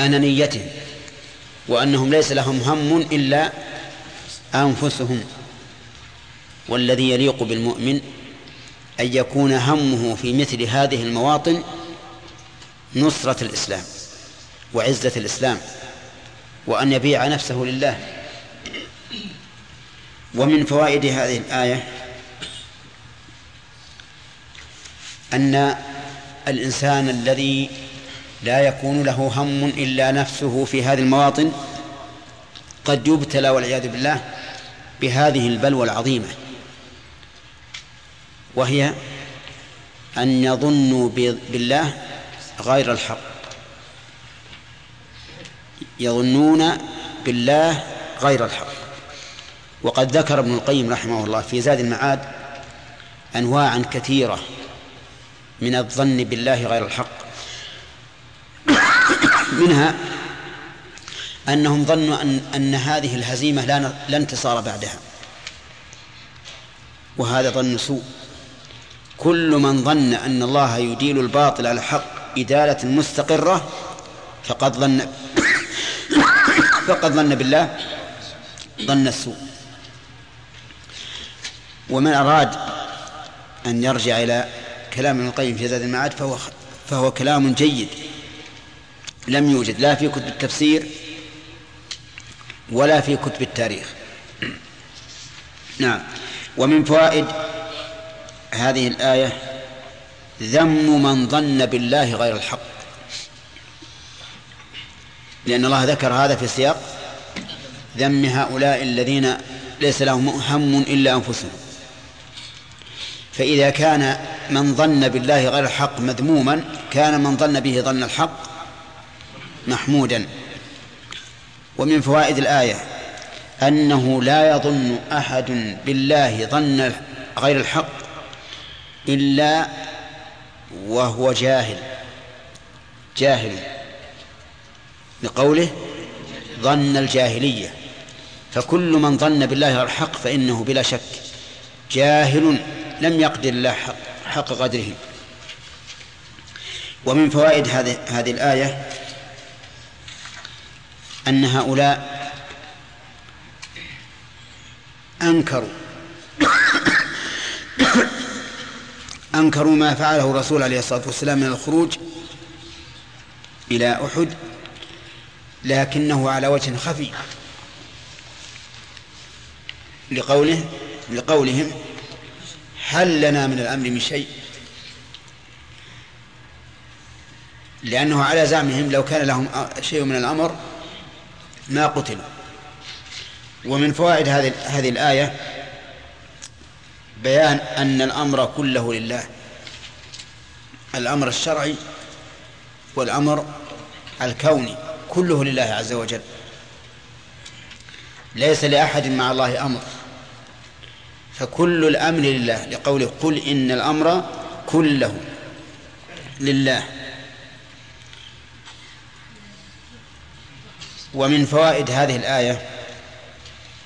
أنانيتهم وأنهم ليس لهم هم إلا أنفسهم. والذي يليق بالمؤمن أن يكون همه في مثل هذه المواطن نصرة الإسلام وعزة الإسلام وأن يبيع نفسه لله. ومن فوائد هذه الآية أن الإنسان الذي لا يكون له هم إلا نفسه في هذه المواطن قد يبتلى والعياذ بالله بهذه البلوى العظيمة وهي أن يظنوا بالله غير الحق. يظنون بالله غير الحق. وقد ذكر ابن القيم رحمه الله في زاد المعاد أنواعا كثيرة من الظن بالله غير الحق. منها أنهم ظنوا أن, أن هذه الهزيمة لا, لا انتصار بعدها. وهذا ظن سوء. كل من ظن أن الله يديل الباطل على الحق إدالة مستقرة فقد ظن فقد ظن بالله ظن السوء. ومن أراد أن يرجع إلى كلام ابن القيم في زاد المعاد فهو فهو كلام جيد. لم يوجد لا في كتب التفسير ولا في كتب التاريخ. نعم. ومن فوائد هذه الآية ذم من ظن بالله غير الحق. لأن الله ذكر هذا في سياق ذم هؤلاء الذين ليس لهم هم إلا أنفسهم. فإذا كان من ظن بالله غير الحق مذموما كان من ظن به ظن الحق محمودا. ومن فوائد الآية أنه لا يظن أحد بالله ظن غير الحق إلا وهو جاهل. جاهل. لقوله ظن الجاهلية. فكل من ظن بالله الحق فإنه بلا شك جاهل. لم يقدر الله حق, حق قدره. ومن فوائد هذه هذه الآية أن هؤلاء أنكروا أنكروا ما فعله الرسول عليه الصلاة والسلام من الخروج إلى أحد لكنه على وجه خفي لقوله لقولهم هل لنا من الأمر من شيء؟ لأنه على زعمهم لو كان لهم شيء من الأمر ما قتلوا. ومن فوائد هذه هذه الآية بيان أن الأمر كله لله. الأمر الشرعي والأمر الكوني كله لله عز وجل. ليس لأحد مع الله أمر. فكل الأمر لله لقوله قل إن الأمر كله لله. ومن فوائد هذه الآية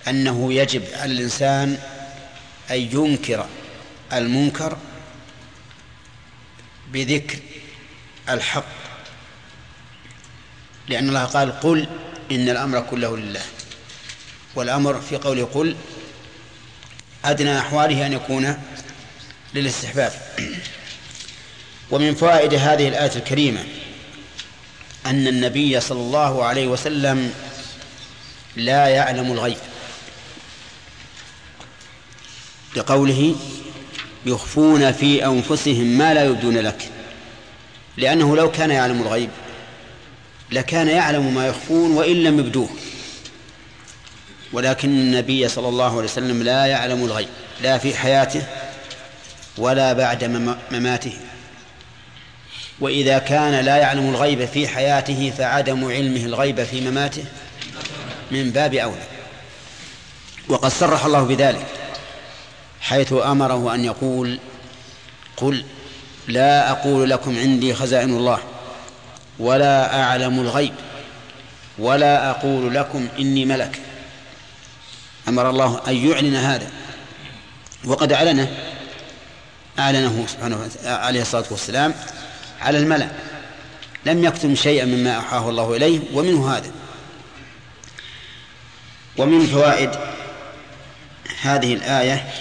أنه يجب على الإنسان أن ينكر المنكر بذكر الحق. لأن الله قال قل إن الأمر كله لله. والأمر في قوله قل أدنى أحواله أن يكون للاستحباب. ومن فوائد هذه الآية الكريمة أن النبي صلى الله عليه وسلم لا يعلم الغيب. لقوله يخفون في أنفسهم ما لا يبدون لك. لأنه لو كان يعلم الغيب لكان يعلم ما يخفون وإن لم يبدوه. ولكن النبي صلى الله عليه وسلم لا يعلم الغيب لا في حياته ولا بعد مماته. وإذا كان لا يعلم الغيب في حياته فعدم علمه الغيب في مماته من باب أولى. وقد صرح الله بذلك حيث أمره أن يقول قل لا أقول لكم عندي خزائن الله ولا أعلم الغيب ولا أقول لكم إني ملك. أمر الله أن يعلن هذا. وقد أعلنه أعلنه سبحانه عليه الصلاة والسلام على الملأ. لم يكتم شيئا مما أوحاه الله إليه ومنه هذا. ومن فوائد هذه الآية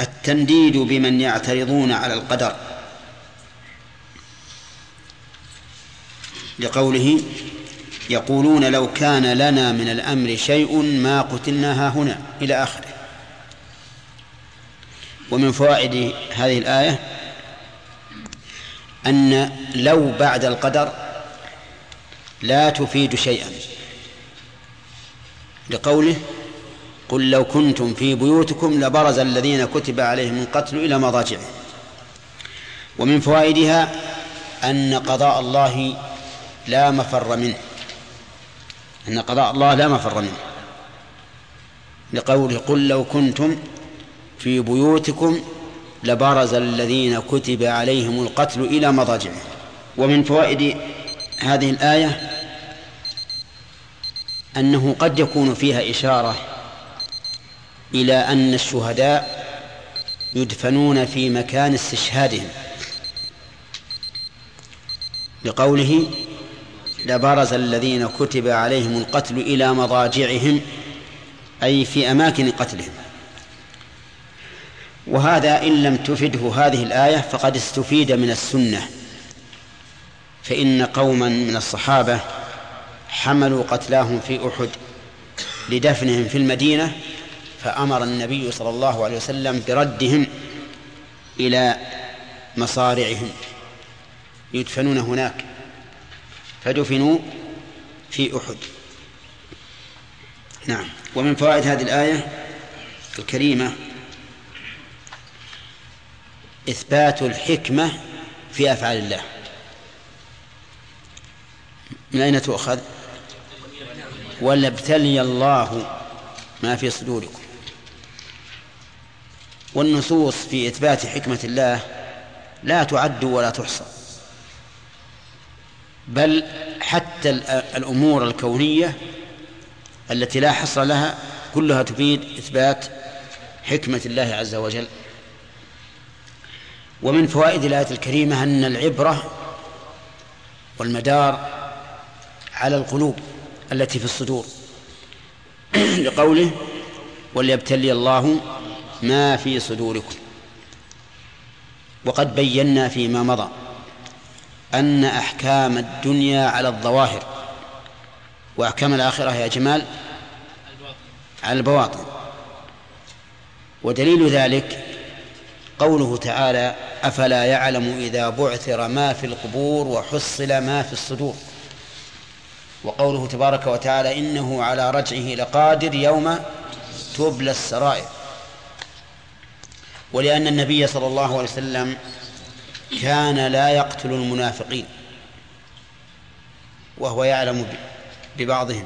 التنديد بمن يعترضون على القدر. لقوله يقولون لو كان لنا من الأمر شيء ما قتلنا هنا إلى آخره. ومن فوائد هذه الآية أن لو بعد القدر لا تفيد شيئا. لقوله قل لو كنتم في بيوتكم لبرز الذين كتب عليهم القتل إلى مضاجعهم. ومن فوائدها أن قضاء الله لا مفر منه. أن قضاء الله لا مفر منه. لقوله قل لو كنتم في بيوتكم لبرز الذين كتب عليهم القتل إلى مضاجعهم. ومن فوائد هذه الآية أنه قد يكون فيها إشارة إلى أن الشهداء يدفنون في مكان استشهادهم. لقوله لبرز الذين كتب عليهم القتل إلى مضاجعهم أي في أماكن قتلهم. وهذا إن لم تفده هذه الآية فقد استفيد من السنة. فإن قوما من الصحابة حملوا قتلاهم في أحد لدفنهم في المدينة فأمر النبي صلى الله عليه وسلم بردهم إلى مصارعهم. يدفنون هناك. فدفنوا في أحد. نعم. ومن فوائد هذه الآية الكريمة إثبات الحكمة في أفعال الله. من أين تؤخذ؟ وليبتلي الله ما في صدوركم. والنصوص في إثبات حكمة الله لا تعد ولا تحصى. بل حتى الأمور الكونية التي لا حصر لها كلها تفيد إثبات حكمة الله عز وجل. ومن فوائد الآية الكريمة أن العبرة والمدار على القلوب التي في الصدور. لقوله وليبتلي الله ما في صدوركم. وقد بينا فيما مضى. أن أحكام الدنيا على الظواهر. وأحكام الآخرة يا جمال على البواطن. ودليل ذلك قوله تعالى أفلا يعلم إذا بعثر ما في القبور وحصل ما في الصدور. وقوله تبارك وتعالى إنه على رجعه لقادر يوم تبلى السرائر. ولأن النبي صلى الله عليه وسلم كان لا يقتل المنافقين وهو يعلم ببعضهم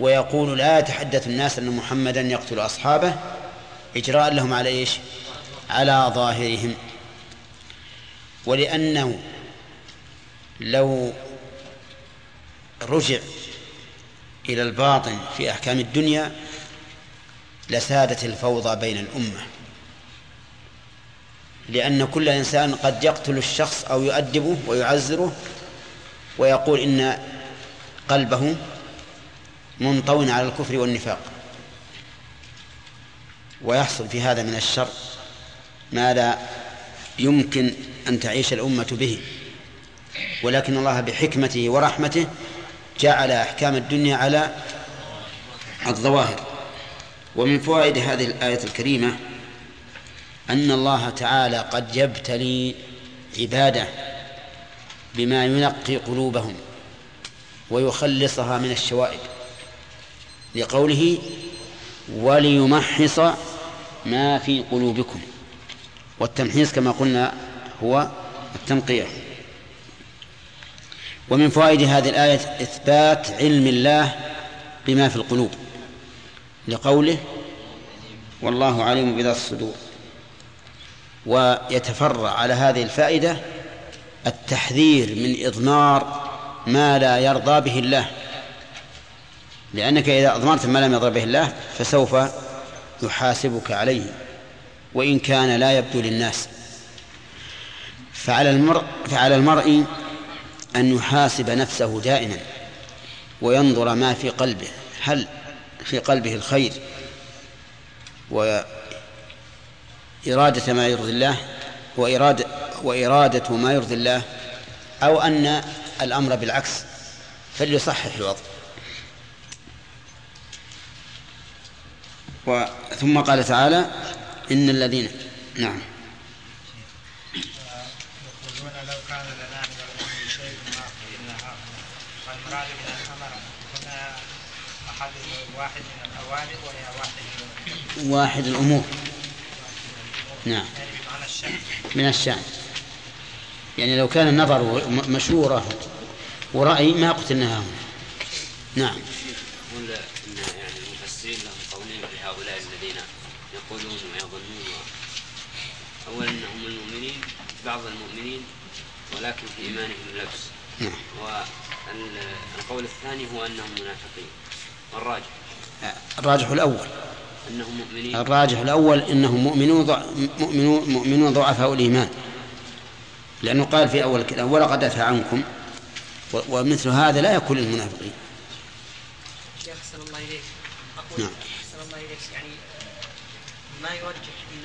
ويقول لا يتحدث الناس أن محمدا يقتل أصحابه إجراء لهم على إيش؟ على ظاهرهم ولأنه لو رجع إلى الباطن في أحكام الدنيا لسادت الفوضى بين الأمة. لأن كل إنسان قد يقتل الشخص أو يؤدبه ويعزره ويقول إن قلبه منطو على الكفر والنفاق. ويحصل في هذا من الشر ما لا يمكن أن تعيش الأمة به. ولكن الله بحكمته ورحمته جعل أحكام الدنيا على الظواهر. ومن فوائد هذه الآية الكريمة أن الله تعالى قد يبتلي عباده بما ينقي قلوبهم ويخلصها من الشوائب. لقوله وليمحص ما في قلوبكم والتمحيص كما قلنا هو التنقية ومن فوائد هذه الآية إثبات علم الله بما في القلوب لقوله والله عليم بذات الصدور. ويتفرع على هذه الفائدة التحذير من إضمار ما لا يرضى به الله. لأنك إذا أضمرت ما لم يرضى به الله فسوف يحاسبك عليه وإن كان لا يبدو للناس. فعلى المرء فعلى المرء أن يحاسب نفسه دائما وينظر ما في قلبه هل في قلبه الخير وإرادة ما يرضي الله وإرادة وإرادة ما يرضي الله أو أن الأمر بالعكس فليصحح الوضع. ثم قال تعالى إن الذين نعم. واحد الأمور. نعم. من الشأن. يعني لو كان النظر مشورة ورأي ما قتلناها هنا. نعم. يقول إن يعني المفسرين لهم قولين في هؤلاء الذين يقولون ويظنون. اولا انهم المؤمنين بعض المؤمنين ولكن في إيمانهم لبس نعم. والقول الثاني هو أنهم منافقين. والراجح. الراجح الأول. أنهم مؤمنين. الراجح الأول إنهم مؤمنون ضع... مؤمنون مؤمنون ضعفاء الإيمان. لأنه قال في أول الكلام ولقد عفا عنكم. و... ومثل هذا لا يكون للمنافقين. شيخ أحسن الله إليك. أقول نعم. أحسن الله إليك. يعني ما يرجح أن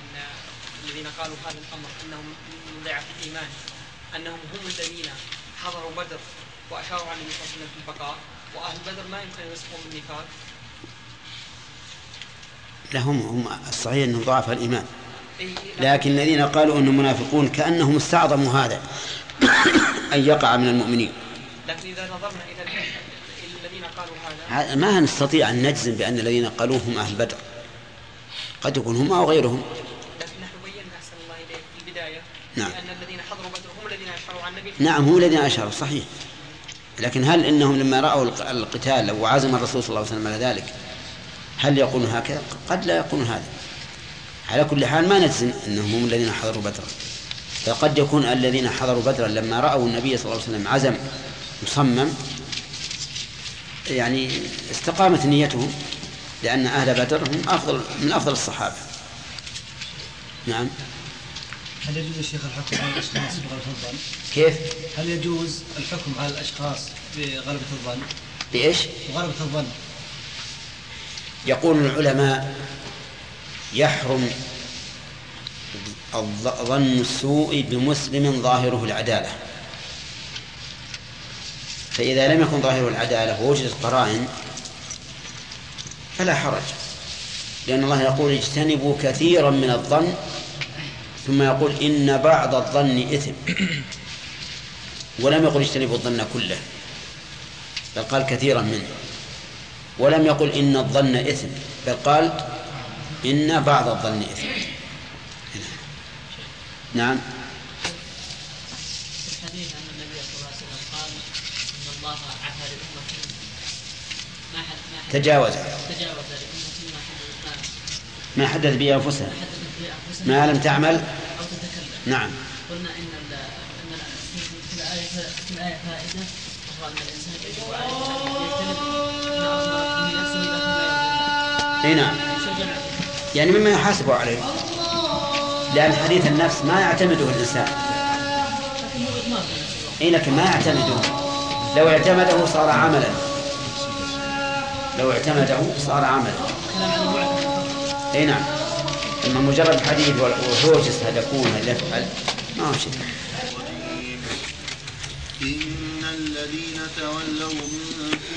أن الذين قالوا هذا الأمر أنهم من ضعف الإيمان. أنهم هم الذين حضروا بدر وأشاروا على النبي صلى الله عليه وسلم في البقاء. وأهل بدر ما يمكن أن يصفهم بالنفاق لا هم الصحيح أنهم ضعفاء الإيمان. إي- لكن الذين قالوا أنهم منافقون كأنهم استعظموا هذا أن يقع من المؤمنين. لكن إذا نظرنا إلى الذين قالوا هذا. ما نستطيع أن نجزم بأن الذين قالوه هم أهل بدر. قد يكون هم أو غيرهم. لكن نحن بينا أحسن الله إليك في البداية نعم. لأن الذين حضروا بدر هم الذين أشاروا على النبي. نعم هم الذين أشاروا صحيح. لكن هل إنهم لما رأوا الق- القتال وعزم الرسول صلى الله عليه وسلم على ذلك هل يقولون هكذا؟ قد لا يقولون هذا على كل حال ما نجزم أنهم هم الذين حضروا بدرا فقد يكون الذين حضروا بدرا لما رأوا النبي صلى الله عليه وسلم عزم مصمم يعني استقامت نيتهم لأن أهل بدر هم أفضل من أفضل الصحابة نعم هل يجوز يا شيخ الحكم على الأشخاص بغلبة الظن؟ كيف؟ هل يجوز الحكم على الأشخاص بغلبة الظن؟ بإيش؟ بغلبة الظن يقول العلماء يحرم ظن السوء بمسلم ظاهره العدالة. فإذا لم يكن ظاهره العدالة ووجدت قرائن فلا حرج لأن الله يقول اجتنبوا كثيرا من الظن ثم يقول إن بعض الظن إثم. ولم يقل اجتنبوا الظن كله بل قال كثيرا منه. ولم يقل إن الظن إثم بل قال إن بعض الظن إثم. نعم. في الحديث أن النبي صلى الله عليه وسلم قال إن الله عفى لأمتي ما حد ما حد تجاوز. تجاوز لأمتي ما حد ما حدث به أنفسها حدثت به أنفسها ما لم تعمل. أو تتكلم. نعم. قلنا إن في الآية في الآية فائدة وهو أن الإنسان يجب عليه أي نعم. يعني مما يحاسب عليه. لأن حديث النفس ما يعتمده الإنسان. أي لكن ما يعتمده. لو اعتمده صار عملا. لو اعتمده صار عملا. إي نعم. أما مجرد حديث وهوجس هذا يكون هذا يفعل ما هو شيء. إن الذين تولوا منكم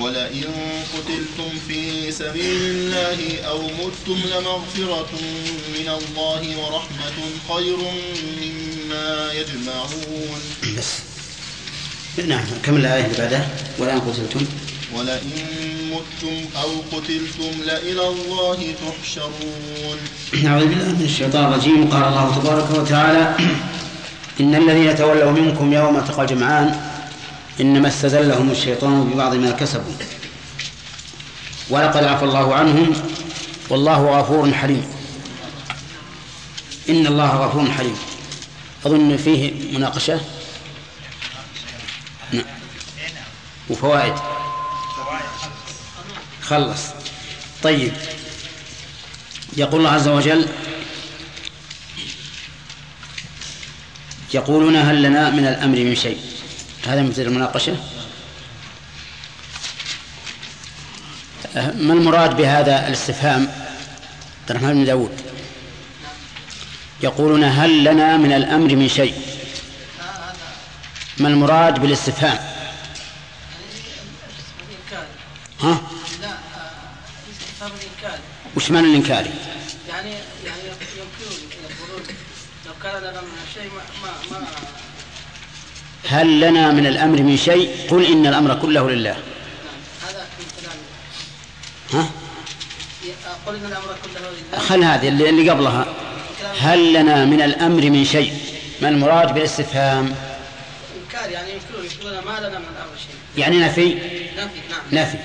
ولئن قتلتم في سبيل الله أو متم لمغفرة من الله ورحمة خير مما يجمعون بس. نعم كمل الآية اللي بعدها. والآن قتلتم. ولئن متم أو قتلتم لإلى الله تحشرون أعوذ بالله من الشيطان الرجيم. قال الله تبارك وتعالى إن الذين تولوا منكم يوم التقى الجمعان إنما استزلهم الشيطان ببعض ما كسبوا. ولقد عفى الله عنهم. والله غفور حليم. إن الله غفور حليم. أظن فيه مناقشة؟ نعم. وفوائد. خلص. طيب. يقول الله عز وجل يقولون هل لنا من الأمر من شيء؟ هذا مثل المناقشة. ما المراد بهذا الاستفهام؟ عبد الرحمن بن داود. يقولون هل لنا من الأمر من شيء؟ ما المراد بالاستفهام؟ ها؟ لا استفهام الإنكار وش معنى الإنكاري يعني يعني يمكن يقولون لو كان لنا من شيء ما ما, ما هل لنا من الأمر من شيء؟ قل إن الأمر كله لله. ها؟ قل ان الامر كله لله خل هذه اللي, اللي قبلها. هل لنا من الأمر من شيء؟ ما المراد بالاستفهام؟ إنكار يعني يقولون ما لنا من الأمر شيء. يعني نفي؟ نفي نعم. نفي.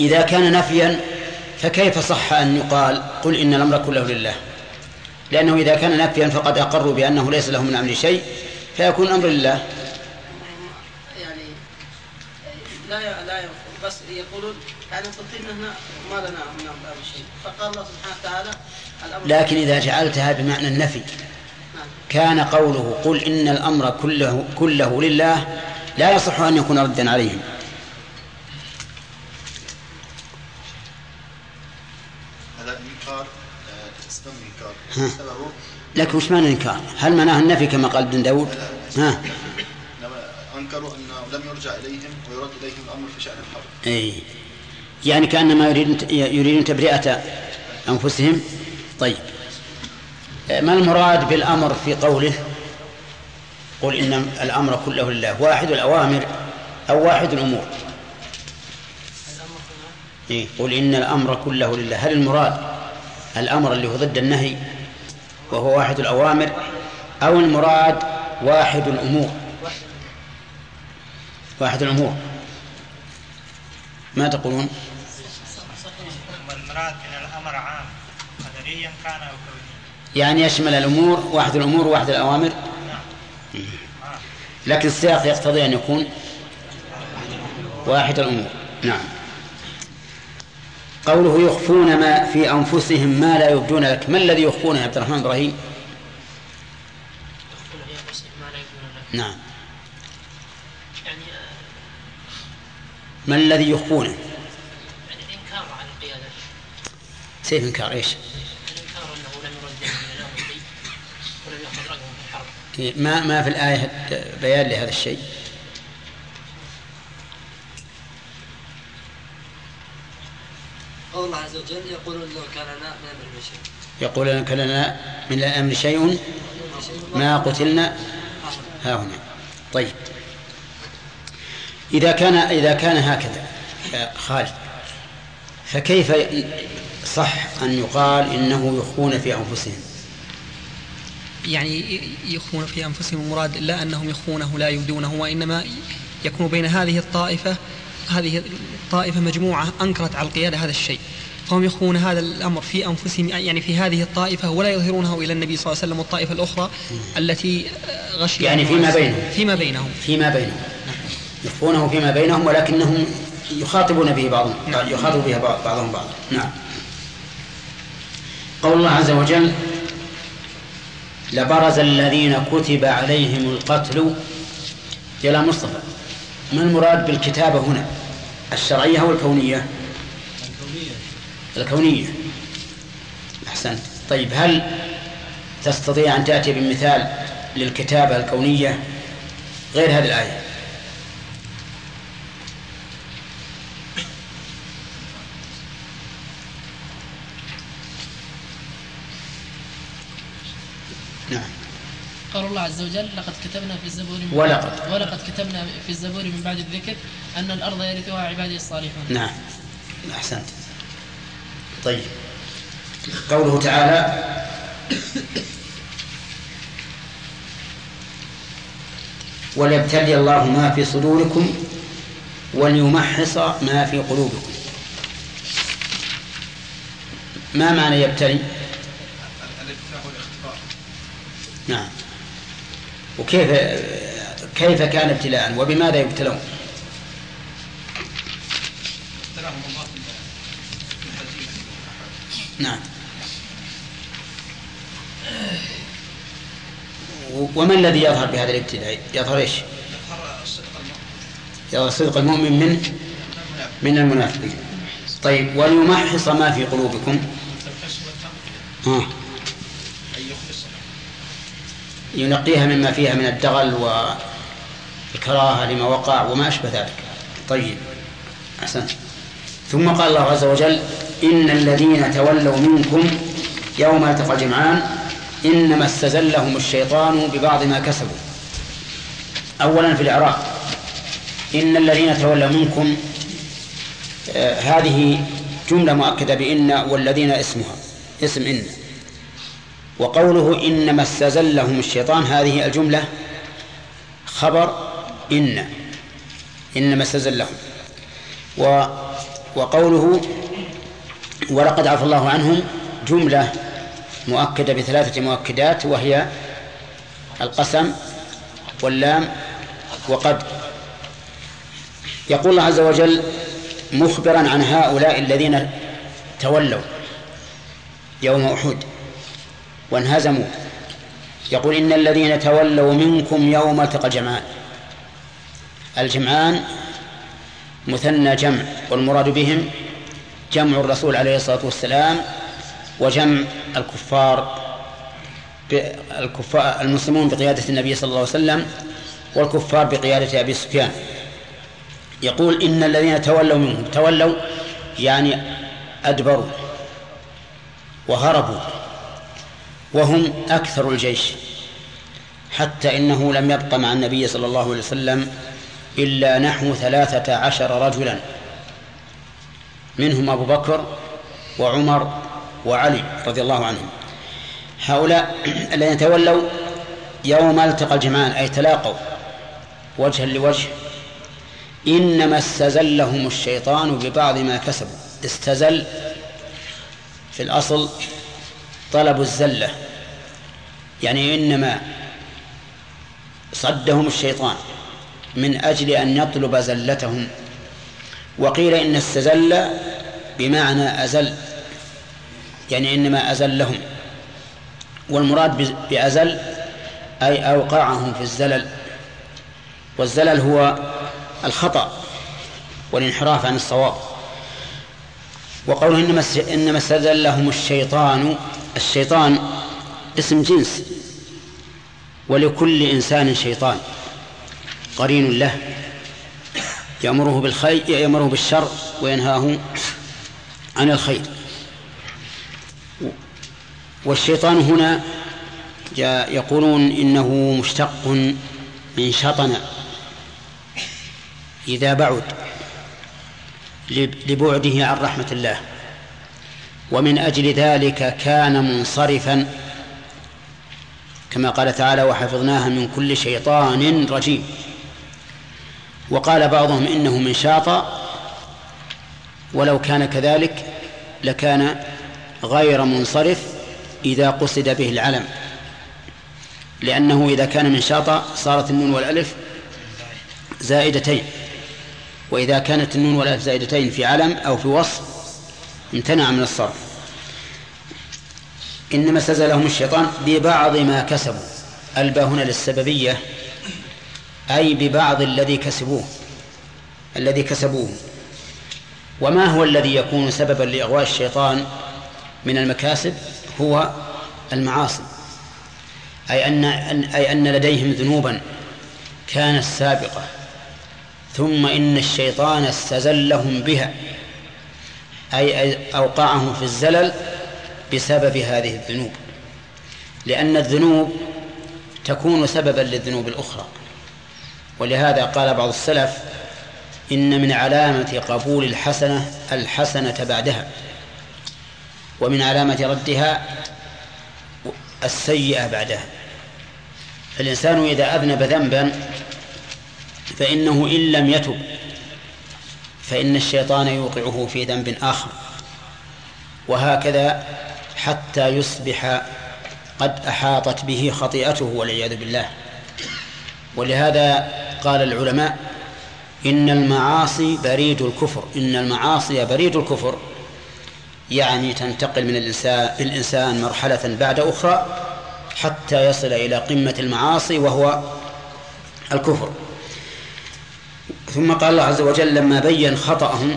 إذا كان نفيا فكيف صح أن يقال قل إن الأمر كله لله؟ لأنه إذا كان نفيا فقد أقروا بأنه ليس لهم من أمر شيء. فيكون الأمر لله. يعني لا لا بس يقولون يعني إحنا ما لنا من الامر شيء. فقال الله سبحانه وتعالى الأمر لكن إذا جعلتها بمعنى النفي. كان قوله قل إن الأمر كله كله لله لا يصح أن يكون ردا عليهم. هذا إنكار آه، اسمه إنكار. ها. لكن وش معنى الإنكار؟ هل معناه النفي كما قال ابن داود؟ ها؟ أنكروا أنه لم يرجع إليهم ويرد إليهم الأمر في شأن الحرب. أي. يعني كأنما يريدون يريدون تبرئة أنفسهم؟ طيب. ما المراد بالأمر في قوله؟ قل إن الأمر كله لله. واحد الأوامر أو واحد الأمور. إيه؟ قل إن الأمر كله لله. هل المراد الأمر اللي هو ضد النهي وهو واحد الأوامر أو المراد واحد الأمور. واحد الأمور. ما تقولون؟ والمراد من الأمر عام قدريا كان أو يعني يشمل الأمور واحد الأمور وواحد الأوامر؟ لكن السياق يقتضي أن يكون واحد الأمور. نعم. قوله يخفون ما في أنفسهم ما لا يبدون لك. ما الذي يخفونه يا عبد الرحمن إبراهيم؟ نعم. ما الذي يخفونه؟ يعني الإنكار عن القيادة سيف إنكار إيش؟ الإنكار أنه لم يرد ولم يأخذ في الحرب ما ما في الآية بيان لهذا الشيء؟ قول الله عز وجل يقولون لو كان لنا من أمر شيء. يقول لك لنا من الأمر شيء ما قتلنا. ها هنا. طيب. إذا كان إذا كان هكذا يا خالد فكيف صح أن يقال إنه يخفون في أنفسهم؟ يعني يخفون في أنفسهم المراد لا أنهم يخفونه لا يبدونه وإنما يكون بين هذه الطائفة هذه الطائفة مجموعة أنكرت على القيادة هذا الشيء. فهم يخفون هذا الأمر في أنفسهم يعني في هذه الطائفة ولا يظهرونه إلى النبي صلى الله عليه وسلم والطائفة الأخرى التي غشي يعني فيما بينهم. فيما بينهم. فيما بينهم. يخفونه فيما بينهم ولكنهم يخاطبون به بعضهم يخاطب به بعض- بعضهم بعضا نعم. قول الله عز وجل لبرز الذين كتب عليهم القتل إلى مصطفى. ما المراد بالكتابة هنا؟ الشرعية أو الكونية؟ الكونية. أحسنت. طيب هل تستطيع أن تأتي بمثال للكتابة الكونية غير هذه الآية؟ الله عز وجل لقد كتبنا في الزبور من ولقد. ولقد كتبنا في الزبور من بعد الذكر أن الأرض يرثها عبادي الصالحون. نعم. أحسنت. طيب. قوله تعالى وليبتلي الله ما في صدوركم وليمحص ما في قلوبكم. ما معنى يبتلي؟ الإبتلاء والاختبار. نعم. وكيف كيف كان ابتلاء وبماذا يبتلون؟ نعم. وما الذي يظهر بهذا الابتلاء؟ يظهر إيش؟ يظهر صدق المؤمن من؟ من المنافقين. طيب وليمحص ما في قلوبكم والتقوى ها ان يخلص ينقيها مما فيها من الدغل والكراهة لما وقع وما أشبه ذلك. طيب. أحسنت. ثم قال الله عز وجل إن الذين تولوا منكم يوم التقى الجمعان إنما استزلهم الشيطان ببعض ما كسبوا. أولا في الإعراب إن الذين تولوا منكم آه هذه جملة مؤكدة بإن والذين اسمها اسم إن. وقوله إنما استزلهم الشيطان هذه الجملة خبر إن إنما استزلهم. و وقوله ولقد عفى الله عنهم جملة مؤكدة بثلاثة مؤكدات وهي القسم واللام وقد. يقول الله عز وجل مخبرا عن هؤلاء الذين تولوا يوم أحد. وانهزموا. يقول إن الذين تولوا منكم يوم التقى الجمعان. الجمعان مثنى جمع والمراد بهم جمع الرسول عليه الصلاة والسلام وجمع الكفار الكفار المسلمون بقيادة النبي صلى الله عليه وسلم والكفار بقيادة أبي سفيان. يقول إن الذين تولوا منهم تولوا يعني أدبروا وهربوا وهم أكثر الجيش حتى إنه لم يبق مع النبي صلى الله عليه وسلم إلا نحو ثلاثة عشر رجلا. منهم أبو بكر وعمر وعلي رضي الله عنهم. هؤلاء الذين تولوا يوم التقى الجمعان أي تلاقوا وجها لوجه إنما استزلهم الشيطان ببعض ما كسبوا. استزل في الأصل طلب الزلة. يعني إنما صدهم الشيطان من أجل أن يطلب زلتهم. وقيل إن استزل بمعنى أزل يعني إنما أزلهم. والمراد بأزل أي أوقعهم في الزلل. والزلل هو الخطأ والانحراف عن الصواب. وقوله إنما إنما استزلهم الشيطان الشيطان اسم جنس ولكل إنسان شيطان قرين له يأمره بالخير يأمره بالشر وينهاه عن الخير. والشيطان هنا يقولون إنه مشتق من شطن إذا بعد لبعده عن رحمة الله. ومن أجل ذلك كان منصرفا كما قال تعالى وحفظناها من كل شيطان رجيم وقال بعضهم إنه من شاطأ ولو كان كذلك لكان غير منصرف إذا قصد به العلم لأنه إذا كان من شاطأ صارت النون والألف زائدتين وإذا كانت النون والألف زائدتين في علم أو في وصف امتنع من الصرف. إنما استزلهم الشيطان ببعض ما كسبوا. الباء هنا للسببية أي ببعض الذي كسبوه الذي كسبوه. وما هو الذي يكون سببا لإغواء الشيطان من المكاسب؟ هو المعاصي. أي أن أي أن لديهم ذنوبا كانت سابقة. ثم إن الشيطان استزلهم بها. أي أوقعهم في الزلل بسبب هذه الذنوب. لأن الذنوب تكون سببا للذنوب الأخرى. ولهذا قال بعض السلف إن من علامة قبول الحسنة الحسنة بعدها ومن علامة ردها السيئة بعدها. فالإنسان إذا أذنب ذنبا فإنه إن لم يتب فإن الشيطان يوقعه في ذنب آخر. وهكذا حتى يصبح قد أحاطت به خطيئته والعياذ بالله. ولهذا قال العلماء إن المعاصي بريد الكفر. إن المعاصي بريد الكفر يعني تنتقل من الإنسان بالإنسان مرحلة بعد أخرى حتى يصل إلى قمة المعاصي وهو الكفر. ثم قال الله عز وجل لما بين خطأهم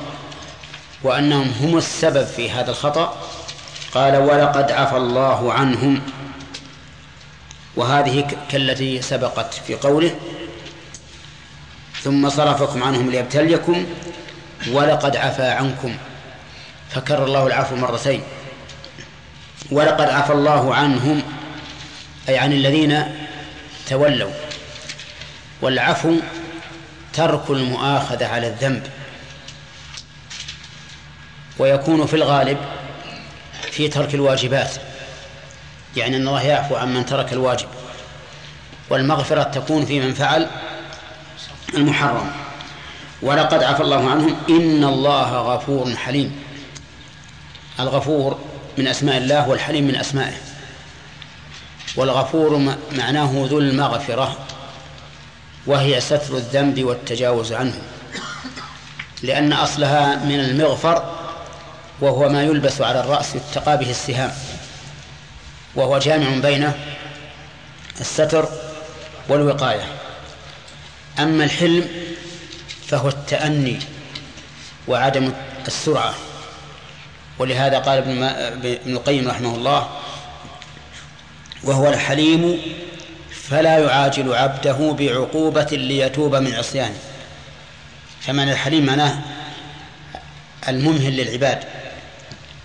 وأنهم هم السبب في هذا الخطأ قال ولقد عفى الله عنهم. وهذه كالتي سبقت في قوله ثم صرفكم عنهم ليبتليكم ولقد عفى عنكم. فكر الله العفو مرتين ولقد عفى الله عنهم أي عن الذين تولوا والعفو ترك المؤاخذة على الذنب ويكون في الغالب في ترك الواجبات يعني أن الله يعفو عن من ترك الواجب والمغفرة تكون في من فعل المحرم. ولقد عفى الله عنهم إن الله غفور حليم. الغفور من أسماء الله والحليم من أسمائه والغفور معناه ذو المغفرة. وهي ستر الذنب والتجاوز عنه. لأن أصلها من المغفر وهو ما يلبس على الرأس يتقى به السهام. وهو جامع بين الستر والوقاية. أما الحلم فهو التأني وعدم السرعة. ولهذا قال ابن القيم رحمه الله وهو الحليم فلا يعاجل عبده بعقوبة ليتوب من عصيانه. فمعنى الحليم معناه الممهل للعباد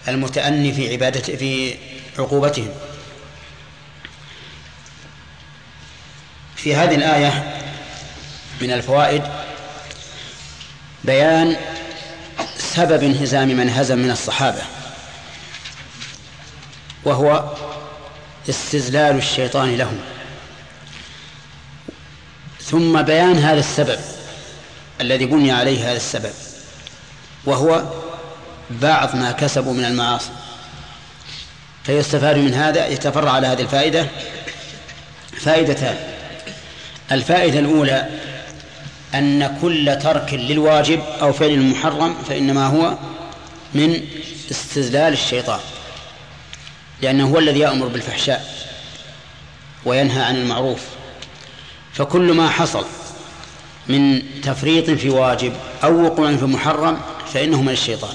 المتأني في عبادة في عقوبتهم. في هذه الآية من الفوائد بيان سبب انهزام من هزم من الصحابة وهو استزلال الشيطان لهم. ثم بيان هذا السبب الذي بني عليه هذا السبب وهو بعض ما كسبوا من المعاصي. فيستفاد من هذا يتفرع على هذه الفائدة. فائدتان الفائدة الأولى أن كل ترك للواجب أو فعل المحرم فإنما هو من استذلال الشيطان لأنه هو الذي يأمر بالفحشاء وينهى عن المعروف. فكل ما حصل من تفريط في واجب أو وقوع في محرم فإنه من الشيطان.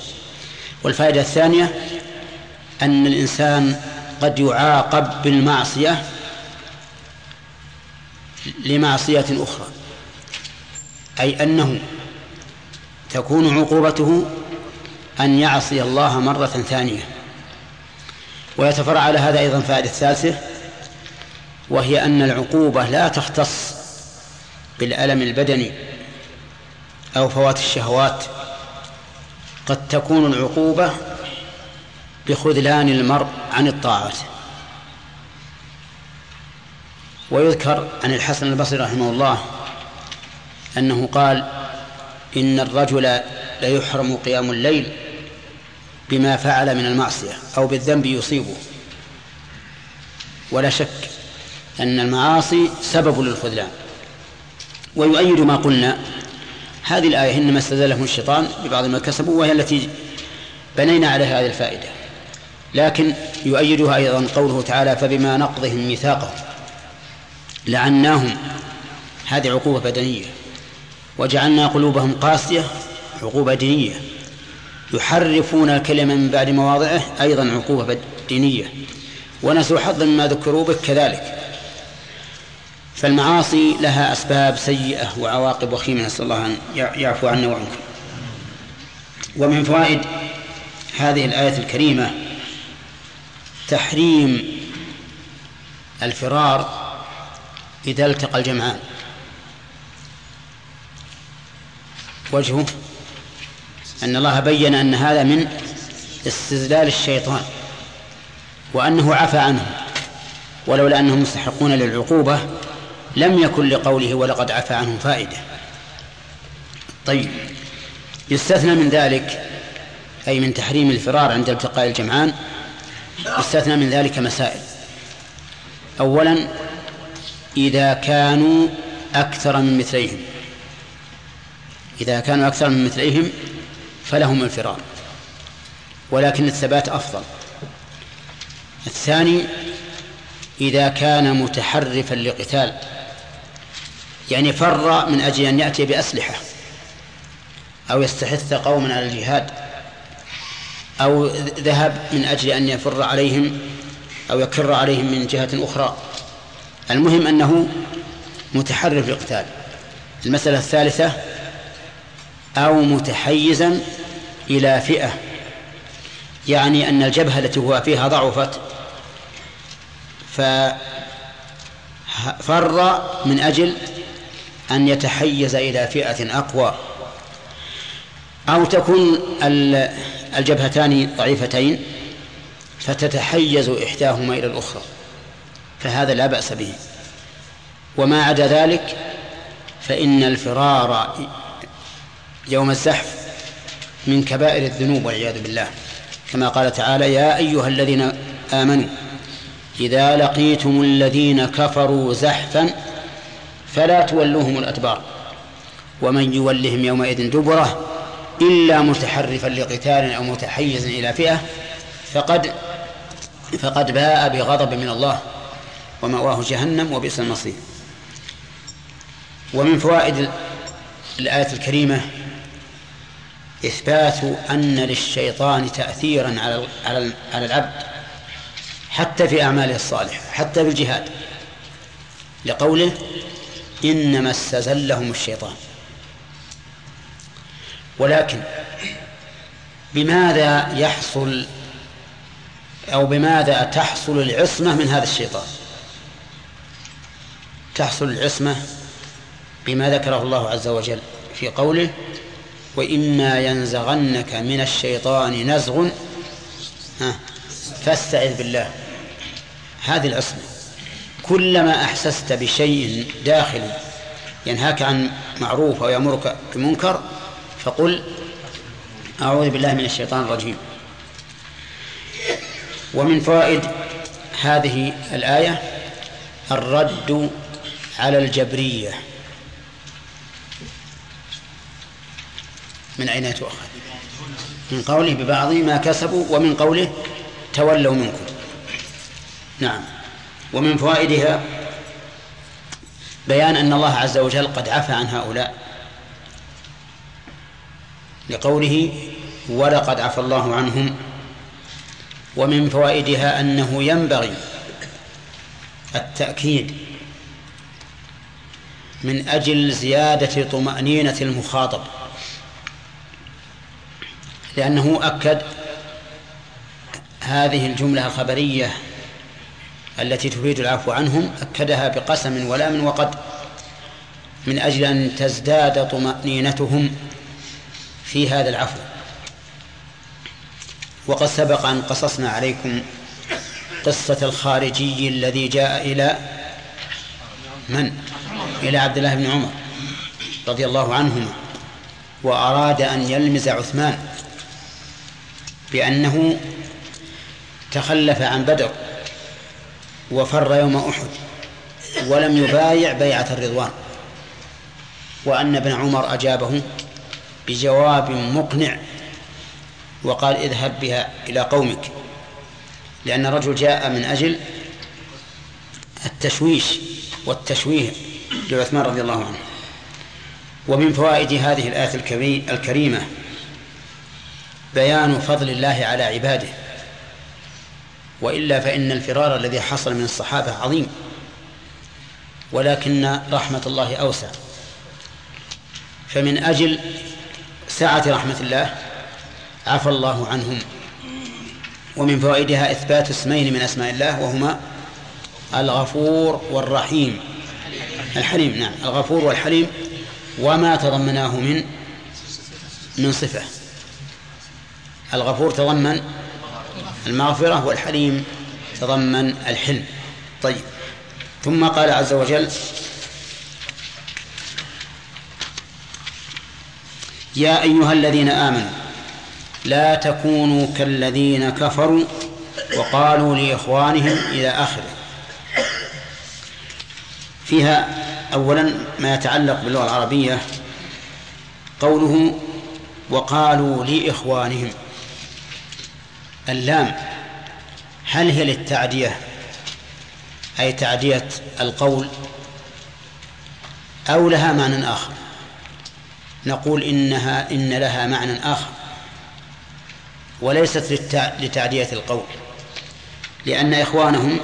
والفائدة الثانية أن الإنسان قد يعاقب بالمعصية لمعصية أخرى أي أنه تكون عقوبته أن يعصي الله مرة ثانية. ويتفرع على هذا أيضا فائدة ثالثة وهي أن العقوبة لا تختص بالألم البدني أو فوات الشهوات قد تكون العقوبة بخذلان المرء عن الطاعات ويذكر عن الحسن البصري رحمه الله أنه قال إن الرجل ليحرم قيام الليل بما فعل من المعصية أو بالذنب يصيبه. ولا شك أن المعاصي سبب للخذلان. ويؤيد ما قلنا. هذه الآية إنما استزلهم الشيطان ببعض ما كسبوا وهي التي بنينا عليها هذه الفائدة. لكن يؤيدها أيضا قوله تعالى فبما نقضهم ميثاقهم لعناهم. هذه عقوبة بدنية. وجعلنا قلوبهم قاسية عقوبة دينية. يحرفون الكلمة من بعد مواضعه أيضا عقوبة دينية ونسوا حظا مما ذكروا به كذلك. فالمعاصي لها أسباب سيئة وعواقب وخيمة نسأل الله أن يعفو عنا وعنكم. ومن فوائد هذه الآية الكريمة تحريم الفرار إذا التقى الجمعان. وجهه أن الله بين أن هذا من استزلال الشيطان وأنه عفى عنه ولولا أنهم مستحقون للعقوبة لم يكن لقوله ولقد عفى عنهم فائدة. طيب يستثنى من ذلك أي من تحريم الفرار عند التقاء الجمعان يستثنى من ذلك مسائل. أولا إذا كانوا أكثر من مثليهم. إذا كانوا أكثر من مثليهم فلهم الفرار. ولكن الثبات أفضل. الثاني إذا كان متحرفا لقتال. يعني فر من أجل أن يأتي بأسلحة أو يستحث قوما على الجهاد أو ذهب من أجل أن يفر عليهم أو يكر عليهم من جهة أخرى. المهم أنه متحرف للقتال المسألة الثالثة أو متحيزا إلى فئة يعني أن الجبهة التي هو فيها ضعفت ففر من أجل أن يتحيز إلى فئة أقوى. أو تكون الجبهتان ضعيفتين فتتحيز إحداهما إلى الأخرى. فهذا لا بأس به. وما عدا ذلك فإن الفرار يوم الزحف من كبائر الذنوب والعياذ بالله. كما قال تعالى يا أيها الذين آمنوا إذا لقيتم الذين كفروا زحفا فلا تولوهم الأدبار. ومن يولهم يومئذ دبره إلا متحرفا لقتال أو متحيزا إلى فئة فقد فقد باء بغضب من الله ومأواه جهنم وبئس المصير. ومن فوائد الآية الكريمة إثبات أن للشيطان تأثيرا على على على العبد حتى في أعماله الصالحة حتى في الجهاد. لقوله إنما استزلهم الشيطان. ولكن بماذا يحصل أو بماذا تحصل العصمة من هذا الشيطان؟ تحصل العصمة بما ذكره الله عز وجل في قوله وإما ينزغنك من الشيطان نزغ فاستعذ بالله. هذه العصمة. كلما أحسست بشيء داخلي ينهاك عن معروف أو يأمرك بمنكر فقل أعوذ بالله من الشيطان الرجيم. ومن فوائد هذه الآية الرد على الجبرية. من أين تؤخذ؟ من قوله ببعض ما كسبوا ومن قوله تولوا منكم. نعم. ومن فوائدها بيان أن الله عز وجل قد عفى عن هؤلاء لقوله ولقد عفى الله عنهم ومن فوائدها أنه ينبغي التأكيد من أجل زيادة طمأنينة المخاطب لأنه أكد هذه الجملة الخبرية التي تفيد العفو عنهم أكدها بقسم ولام وقد من أجل أن تزداد طمأنينتهم في هذا العفو وقد سبق أن قصصنا عليكم قصة الخارجي الذي جاء إلى من؟ إلى عبد الله بن عمر رضي الله عنهما وأراد أن يلمز عثمان بأنه تخلف عن بدر وفر يوم أحد ولم يبايع بيعة الرضوان. وأن ابن عمر أجابه بجواب مقنع وقال اذهب بها إلى قومك لأن الرجل جاء من أجل التشويش والتشويه لعثمان رضي الله عنه. ومن فوائد هذه الآية الكريمة بيان فضل الله على عباده. وإلا فإن الفرار الذي حصل من الصحابة عظيم ولكن رحمة الله أوسع. فمن أجل سعة رحمة الله عفى الله عنهم ومن فوائدها إثبات اسمين من أسماء الله وهما الغفور والرحيم. الحليم نعم الغفور والحليم وما تضمناه من من صفة. الغفور تضمن المغفرة والحليم تضمن الحلم. طيب. ثم قال عز وجل يا أيها الذين آمنوا لا تكونوا كالذين كفروا وقالوا لإخوانهم إلى آخره. فيها أولا ما يتعلق باللغة العربية قوله وقالوا لإخوانهم. اللام هل هي للتعدية؟ أي تعدية القول أو لها معنى آخر؟ نقول إنها إن لها معنى آخر وليست لتعدية القول لأن إخوانهم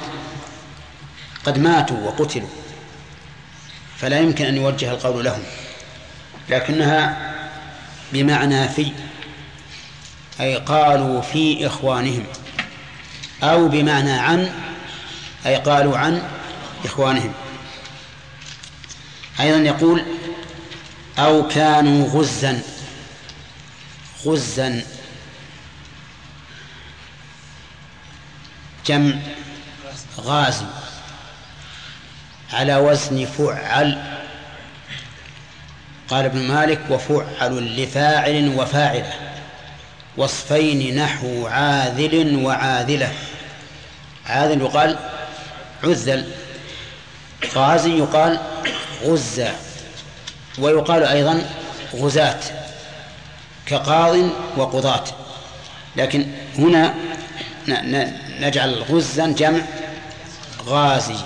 قد ماتوا وقتلوا فلا يمكن أن يوجه القول لهم لكنها بمعنى في أي قالوا في إخوانهم أو بمعنى عن أي قالوا عن إخوانهم. أيضا يقول أو كانوا غزا غزا. جمع غازي على وزن فعل. قال ابن مالك وفعل لفاعل وفاعلة. وصفين نحو عاذل وعاذلة. عاذل يقال عذل غازي يقال غزة ويقال أيضا غزاة كقاض وقضاة. لكن هنا نجعل غزا جمع غازي.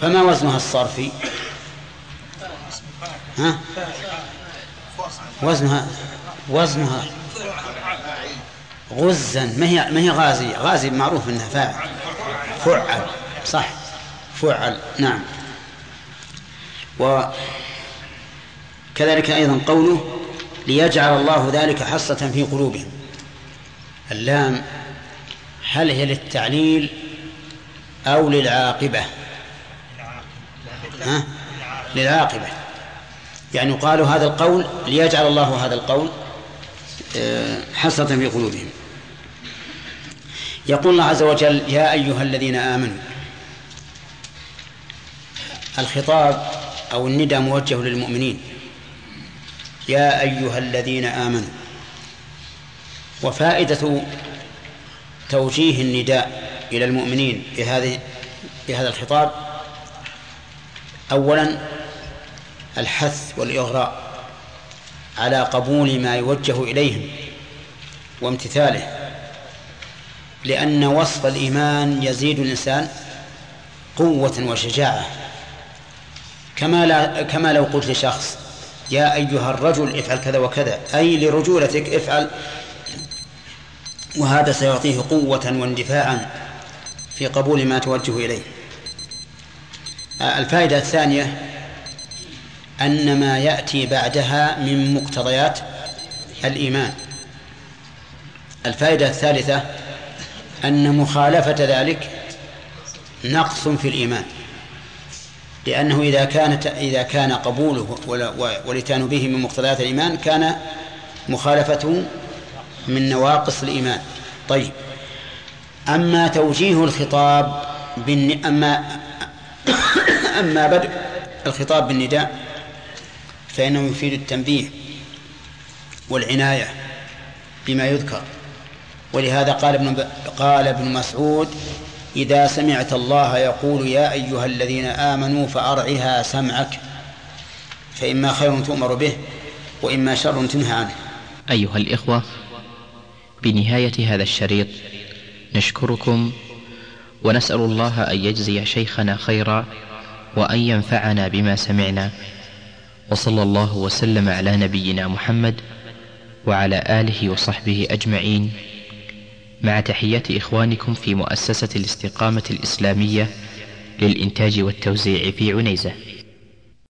فما وزنها الصرفي؟ ها؟ وزنها وزنها غزا. ما هي ما هي غازي؟ غازي معروف إنها فاعل. فعل. صح. فعل. نعم. وكذلك أيضا قوله ليجعل الله ذلك حصة في قلوبهم. اللام هل هي للتعليل أو للعاقبة؟ ها؟ للعاقبة. يعني يقال هذا القول ليجعل الله هذا القول آه، حصة في قلوبهم. يقول الله عز وجل يا أيها الذين آمنوا الخطاب أو الندى موجه للمؤمنين. يا أيها الذين آمنوا وفائدة توجيه النداء إلى المؤمنين بهذه بهذا الخطاب أولا الحث والإغراء على قبول ما يوجه إليهم وامتثاله. لأن وصف الإيمان يزيد الإنسان قوة وشجاعة. كما لا كما لو قلت لشخص يا أيها الرجل افعل كذا وكذا. أي لرجولتك افعل. وهذا سيعطيه قوة واندفاعا في قبول ما توجه إليه. الفائدة الثانية أن ما يأتي بعدها من مقتضيات الإيمان. الفائدة الثالثة أن مخالفة ذلك نقص في الإيمان لأنه إذا كانت إذا كان قبوله والإتيان به من مقتضيات الإيمان كان مخالفته من نواقص الإيمان. طيب أما توجيه الخطاب بالن... أما أما بدء الخطاب بالنداء فإنه يفيد التنبيه والعناية بما يذكر. ولهذا قال ابن قال ابن مسعود إذا سمعت الله يقول يا أيها الذين آمنوا فأرعها سمعك فإما خير تؤمر به وإما شر تنهى عنه. أيها الإخوة بنهاية هذا الشريط نشكركم ونسأل الله أن يجزي شيخنا خيرا وأن ينفعنا بما سمعنا. وصلى الله وسلم على نبينا محمد وعلى آله وصحبه أجمعين. مع تحيات إخوانكم في مؤسسة الاستقامة الإسلامية للإنتاج والتوزيع في عنيزة.